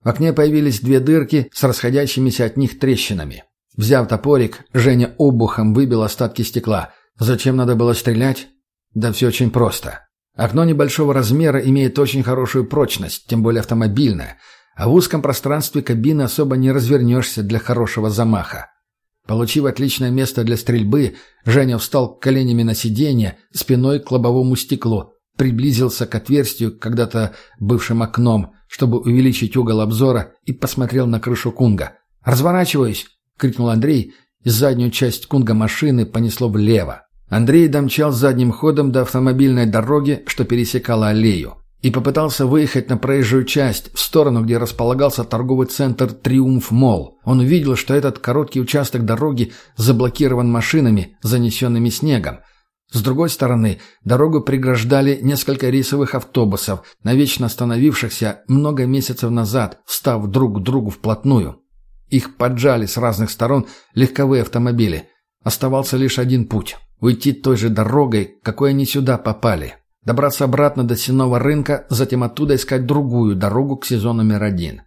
B: В окне появились две дырки с расходящимися от них трещинами. Взяв топорик, Женя обухом выбил остатки стекла. Зачем надо было стрелять? Да все очень просто. Окно небольшого размера имеет очень хорошую прочность, тем более автомобильное, а в узком пространстве кабины особо не развернешься для хорошего замаха. Получив отличное место для стрельбы, Женя встал коленями на сиденье, спиной к лобовому стеклу, приблизился к отверстию, когда-то бывшим окном, чтобы увеличить угол обзора, и посмотрел на крышу Кунга. «Разворачиваюсь!» — крикнул Андрей, и заднюю часть Кунга машины понесло влево. Андрей домчал задним ходом до автомобильной дороги, что пересекала аллею, и попытался выехать на проезжую часть, в сторону, где располагался торговый центр «Триумф Молл». Он увидел, что этот короткий участок дороги заблокирован машинами, занесенными снегом. С другой стороны, дорогу преграждали несколько рейсовых автобусов, навечно остановившихся много месяцев назад, встав друг к другу вплотную. Их поджали с разных сторон легковые автомобили. Оставался лишь один путь Уйти той же дорогой, какой они сюда попали. Добраться обратно до сенного рынка, затем оттуда искать другую дорогу к сезону номер один.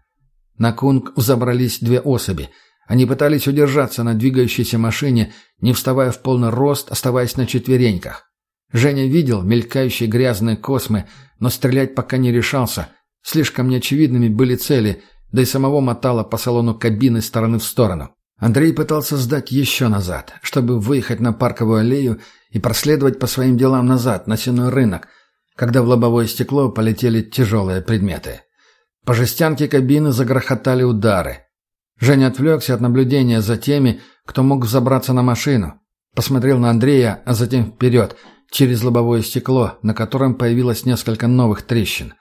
B: На Кунг забрались две особи. Они пытались удержаться на двигающейся машине, не вставая в полный рост, оставаясь на четвереньках. Женя видел мелькающие грязные космы, но стрелять пока не решался. Слишком неочевидными были цели, да и самого мотало по салону кабины стороны в сторону. Андрей пытался сдать еще назад, чтобы выехать на парковую аллею и проследовать по своим делам назад, на сеной рынок, когда в лобовое стекло полетели тяжелые предметы. По жестянке кабины загрохотали удары. Женя отвлекся от наблюдения за теми, кто мог взобраться на машину. Посмотрел на Андрея, а затем вперед, через лобовое стекло, на котором появилось несколько новых трещин.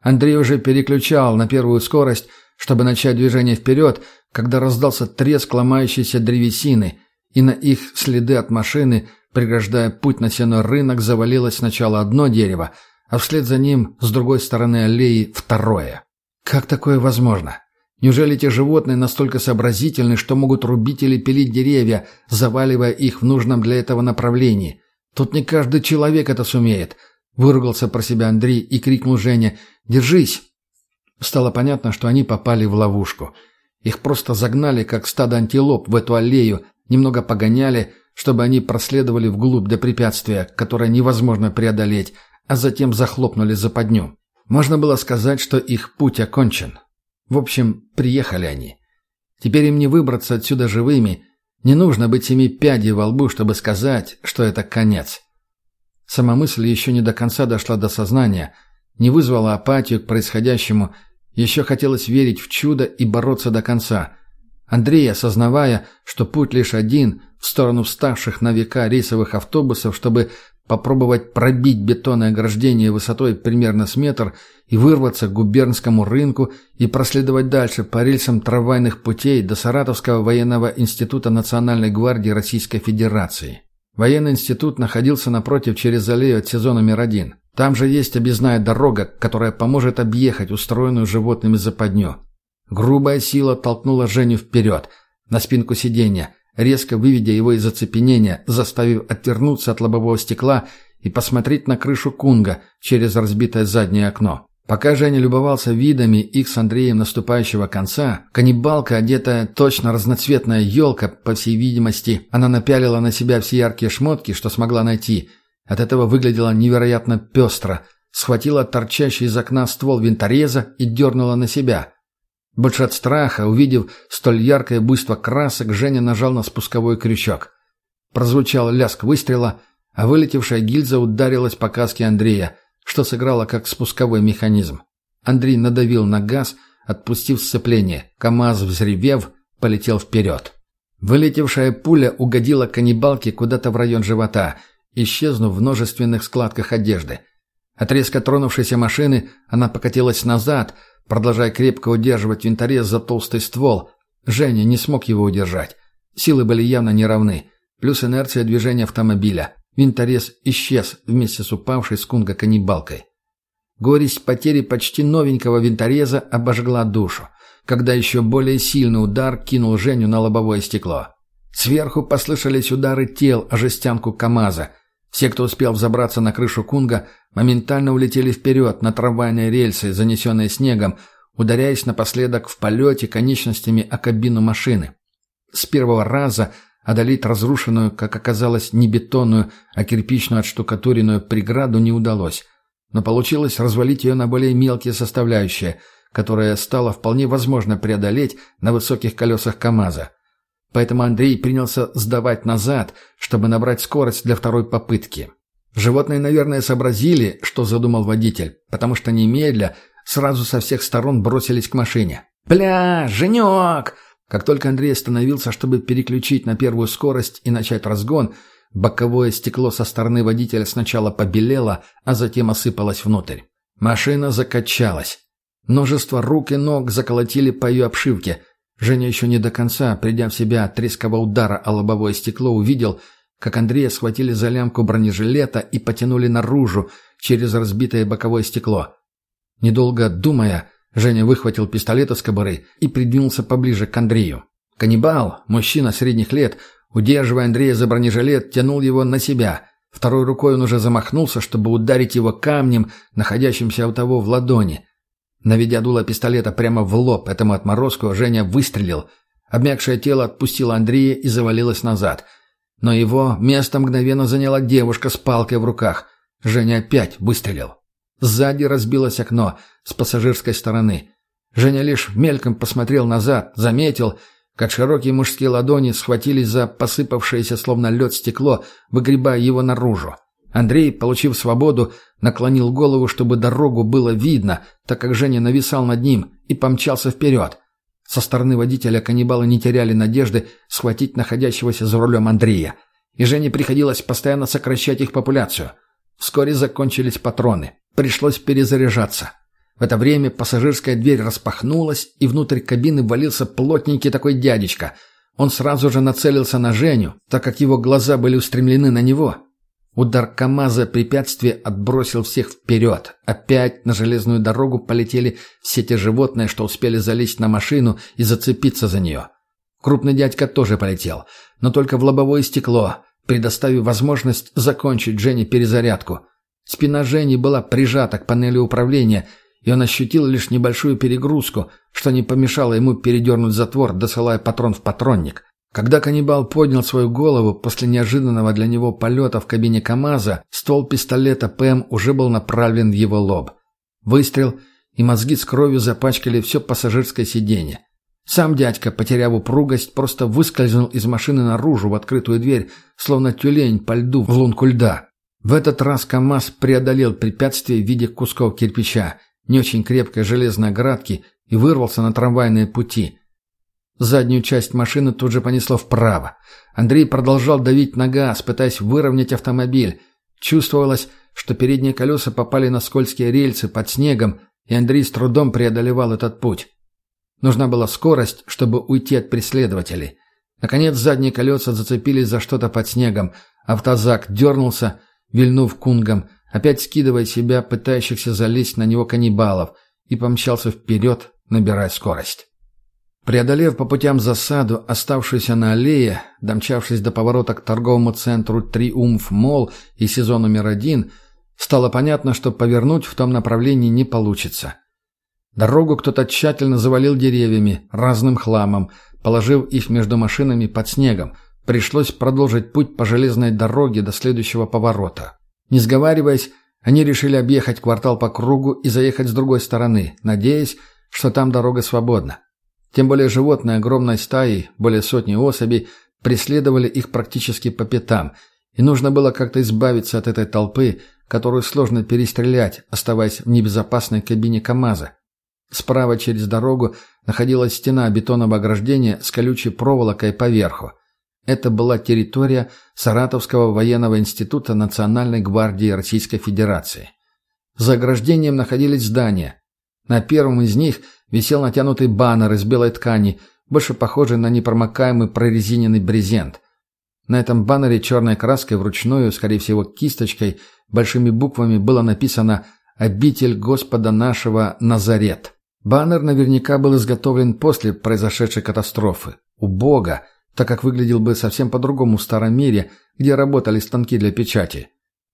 B: Андрей уже переключал на первую скорость, чтобы начать движение вперед, когда раздался треск ломающейся древесины, и на их следы от машины, преграждая путь на сеной рынок, завалилось сначала одно дерево, а вслед за ним, с другой стороны аллеи, второе. Как такое возможно? Неужели эти животные настолько сообразительны, что могут рубить или пилить деревья, заваливая их в нужном для этого направлении? Тут не каждый человек это сумеет. Выругался про себя Андрей и крикнул Жене «Держись!». Стало понятно, что они попали в ловушку – их просто загнали, как стадо антилоп, в эту аллею, немного погоняли, чтобы они проследовали вглубь до препятствия, которое невозможно преодолеть, а затем захлопнули западню. Можно было сказать, что их путь окончен. В общем, приехали они. Теперь им не выбраться отсюда живыми. Не нужно быть семи пядей во лбу, чтобы сказать, что это конец. Сама мысль еще не до конца дошла до сознания, не вызвала апатию к происходящему еще хотелось верить в чудо и бороться до конца. Андрей, осознавая, что путь лишь один, в сторону вставших на века рейсовых автобусов, чтобы попробовать пробить бетонное ограждение высотой примерно с метр и вырваться к губернскому рынку и проследовать дальше по рельсам трамвайных путей до Саратовского военного института Национальной гвардии Российской Федерации. Военный институт находился напротив через аллею от сезона номер один. Там же есть объездная дорога, которая поможет объехать устроенную животными западню. Грубая сила толкнула Женю вперед, на спинку сиденья, резко выведя его из оцепенения, заставив отвернуться от лобового стекла и посмотреть на крышу Кунга через разбитое заднее окно. Пока Женя любовался видами их с Андреем наступающего конца, каннибалка, одетая точно разноцветная елка, по всей видимости, она напялила на себя все яркие шмотки, что смогла найти – от этого выглядела невероятно пестро. Схватила торчащий из окна ствол винтореза и дернула на себя. Больше от страха, увидев столь яркое буйство красок, Женя нажал на спусковой крючок. Прозвучал лязг выстрела, а вылетевшая гильза ударилась по каске Андрея, что сыграло как спусковой механизм. Андрей надавил на газ, отпустив сцепление. КамАЗ, взревев, полетел вперед. Вылетевшая пуля угодила каннибалке куда-то в район живота — исчезнув в множественных складках одежды. От резко тронувшейся машины она покатилась назад, продолжая крепко удерживать винторез за толстый ствол. Женя не смог его удержать. Силы были явно неравны. Плюс инерция движения автомобиля. Винторез исчез вместе с упавшей с кунга каннибалкой. Горесть потери почти новенького винтореза обожгла душу, когда еще более сильный удар кинул Женю на лобовое стекло. Сверху послышались удары тел о жестянку КамАЗа – Все, кто успел взобраться на крышу Кунга, моментально улетели вперед на трамвайные рельсы, занесенные снегом, ударяясь напоследок в полете конечностями о кабину машины. С первого раза одолеть разрушенную, как оказалось, не бетонную, а кирпичную отштукатуренную преграду не удалось. Но получилось развалить ее на более мелкие составляющие, которые стало вполне возможно преодолеть на высоких колесах КАМАЗа. Поэтому Андрей принялся сдавать назад, чтобы набрать скорость для второй попытки. Животные, наверное, сообразили, что задумал водитель, потому что немедля сразу со всех сторон бросились к машине. «Бля, Женек!» Как только Андрей остановился, чтобы переключить на первую скорость и начать разгон, боковое стекло со стороны водителя сначала побелело, а затем осыпалось внутрь. Машина закачалась. Множество рук и ног заколотили по ее обшивке – Женя еще не до конца, придя в себя от резкого удара о лобовое стекло, увидел, как Андрея схватили за лямку бронежилета и потянули наружу через разбитое боковое стекло. Недолго думая, Женя выхватил пистолет из кобуры и придвинулся поближе к Андрею. Каннибал, мужчина средних лет, удерживая Андрея за бронежилет, тянул его на себя. Второй рукой он уже замахнулся, чтобы ударить его камнем, находящимся у того в ладони. Наведя дуло пистолета прямо в лоб этому отморозку, Женя выстрелил. Обмякшее тело отпустило Андрея и завалилось назад. Но его место мгновенно заняла девушка с палкой в руках. Женя опять выстрелил. Сзади разбилось окно с пассажирской стороны. Женя лишь мельком посмотрел назад, заметил, как широкие мужские ладони схватились за посыпавшееся словно лед стекло, выгребая его наружу. Андрей, получив свободу, наклонил голову, чтобы дорогу было видно, так как Женя нависал над ним и помчался вперед. Со стороны водителя каннибалы не теряли надежды схватить находящегося за рулем Андрея. И Жене приходилось постоянно сокращать их популяцию. Вскоре закончились патроны. Пришлось перезаряжаться. В это время пассажирская дверь распахнулась, и внутрь кабины валился плотненький такой дядечка. Он сразу же нацелился на Женю, так как его глаза были устремлены на него. Удар КамАЗа препятствие отбросил всех вперед. Опять на железную дорогу полетели все те животные, что успели залезть на машину и зацепиться за нее. Крупный дядька тоже полетел, но только в лобовое стекло, предоставив возможность закончить Жене перезарядку. Спина Жени была прижата к панели управления, и он ощутил лишь небольшую перегрузку, что не помешало ему передернуть затвор, досылая патрон в патронник. Когда каннибал поднял свою голову после неожиданного для него полета в кабине КамАЗа, ствол пистолета ПМ уже был направлен в его лоб. Выстрел, и мозги с кровью запачкали все пассажирское сиденье. Сам дядька, потеряв упругость, просто выскользнул из машины наружу в открытую дверь, словно тюлень по льду в лунку льда. В этот раз КамАЗ преодолел препятствие в виде кусков кирпича, не очень крепкой железной оградки, и вырвался на трамвайные пути – Заднюю часть машины тут же понесло вправо. Андрей продолжал давить на газ, пытаясь выровнять автомобиль. Чувствовалось, что передние колеса попали на скользкие рельсы под снегом, и Андрей с трудом преодолевал этот путь. Нужна была скорость, чтобы уйти от преследователей. Наконец задние колеса зацепились за что-то под снегом. Автозак дернулся, вильнув кунгом, опять скидывая себя пытающихся залезть на него каннибалов, и помчался вперед, набирая скорость. Преодолев по путям засаду, оставшуюся на аллее, домчавшись до поворота к торговому центру «Триумф Мол» и сезон номер один, стало понятно, что повернуть в том направлении не получится. Дорогу кто-то тщательно завалил деревьями, разным хламом, положив их между машинами под снегом. Пришлось продолжить путь по железной дороге до следующего поворота. Не сговариваясь, они решили объехать квартал по кругу и заехать с другой стороны, надеясь, что там дорога свободна. Тем более животные огромной стаей, более сотни особей, преследовали их практически по пятам, и нужно было как-то избавиться от этой толпы, которую сложно перестрелять, оставаясь в небезопасной кабине КамАЗа. Справа через дорогу находилась стена бетонного ограждения с колючей проволокой поверху. Это была территория Саратовского военного института Национальной гвардии Российской Федерации. За ограждением находились здания. На первом из них – висел натянутый баннер из белой ткани, больше похожий на непромокаемый прорезиненный брезент. На этом баннере черной краской вручную, скорее всего кисточкой, большими буквами было написано «Обитель Господа нашего Назарет». Баннер наверняка был изготовлен после произошедшей катастрофы. У Бога, так как выглядел бы совсем по-другому в старом мире, где работали станки для печати.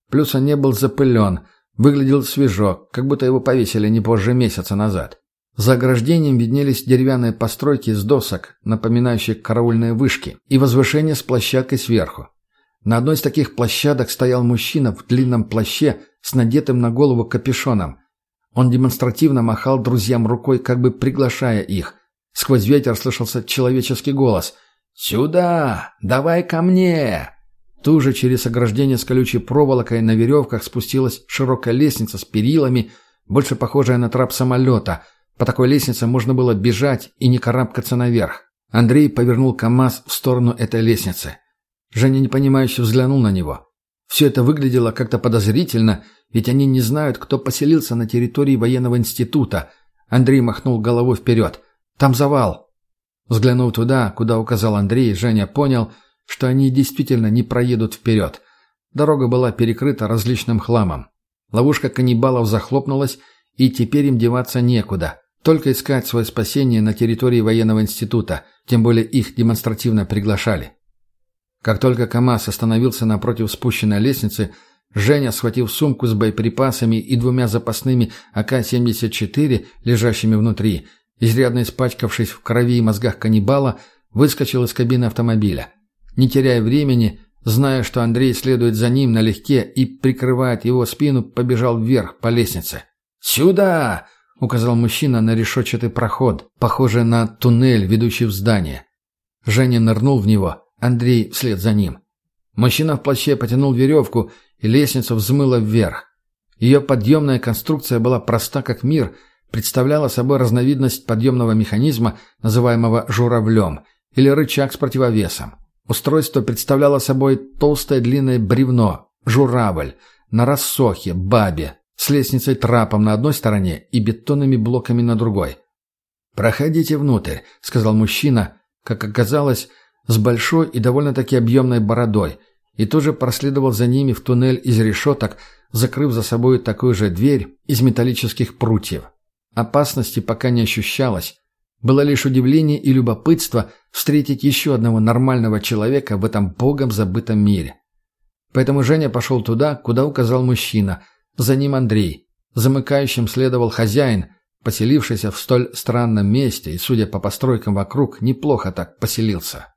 B: Плюс он не был запылен, выглядел свежо, как будто его повесили не позже месяца назад. За ограждением виднелись деревянные постройки из досок, напоминающие караульные вышки, и возвышение с площадкой сверху. На одной из таких площадок стоял мужчина в длинном плаще с надетым на голову капюшоном. Он демонстративно махал друзьям рукой, как бы приглашая их. Сквозь ветер слышался человеческий голос. «Сюда! Давай ко мне!» Тут же через ограждение с колючей проволокой на веревках спустилась широкая лестница с перилами, больше похожая на трап самолета. По такой лестнице можно было бежать и не карабкаться наверх. Андрей повернул КамАЗ в сторону этой лестницы. Женя непонимающе взглянул на него. Все это выглядело как-то подозрительно, ведь они не знают, кто поселился на территории военного института. Андрей махнул головой вперед. «Там завал!» Взглянув туда, куда указал Андрей, Женя понял, что они действительно не проедут вперед. Дорога была перекрыта различным хламом. Ловушка каннибалов захлопнулась, и теперь им деваться некуда. Только искать свое спасение на территории военного института, тем более их демонстративно приглашали. Как только КамАЗ остановился напротив спущенной лестницы, Женя, схватив сумку с боеприпасами и двумя запасными АК-74, лежащими внутри, изрядно испачкавшись в крови и мозгах каннибала, выскочил из кабины автомобиля. Не теряя времени, зная, что Андрей следует за ним налегке и прикрывает его спину, побежал вверх по лестнице. «Сюда!» — указал мужчина на решетчатый проход, похожий на туннель, ведущий в здание. Женя нырнул в него — Андрей вслед за ним. Мужчина в плаще потянул веревку, и лестницу взмыло вверх. Ее подъемная конструкция была проста как мир, представляла собой разновидность подъемного механизма, называемого журавлем, или рычаг с противовесом. Устройство представляло собой толстое длинное бревно, журавль, на рассохе, бабе, с лестницей-трапом на одной стороне и бетонными блоками на другой. «Проходите внутрь», — сказал мужчина. Как оказалось, с большой и довольно-таки объемной бородой, и тоже проследовал за ними в туннель из решеток, закрыв за собой такую же дверь из металлических прутьев. Опасности пока не ощущалось. Было лишь удивление и любопытство встретить еще одного нормального человека в этом богом забытом мире. Поэтому Женя пошел туда, куда указал мужчина. За ним Андрей. Замыкающим следовал хозяин, поселившийся в столь странном месте и, судя по постройкам вокруг, неплохо так поселился.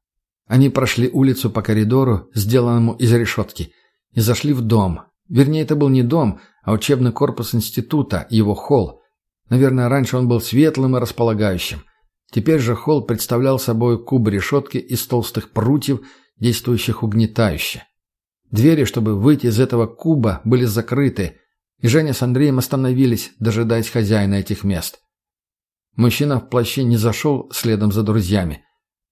B: Они прошли улицу по коридору, сделанному из решетки, и зашли в дом. Вернее, это был не дом, а учебный корпус института, его холл. Наверное, раньше он был светлым и располагающим. Теперь же холл представлял собой куб решетки из толстых прутьев, действующих угнетающе. Двери, чтобы выйти из этого куба, были закрыты, и Женя с Андреем остановились, дожидаясь хозяина этих мест. Мужчина в плаще не зашел следом за друзьями.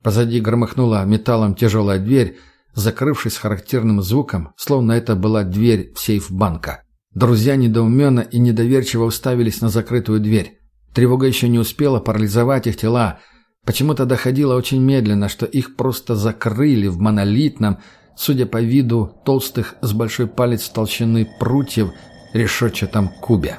B: Позади громыхнула металлом тяжелая дверь, закрывшись характерным звуком, словно это была дверь в сейф банка. Друзья недоуменно и недоверчиво уставились на закрытую дверь. Тревога еще не успела парализовать их тела. Почему-то доходило очень медленно, что их просто закрыли в монолитном, судя по виду, толстых с большой палец толщины прутьев решетчатом кубе.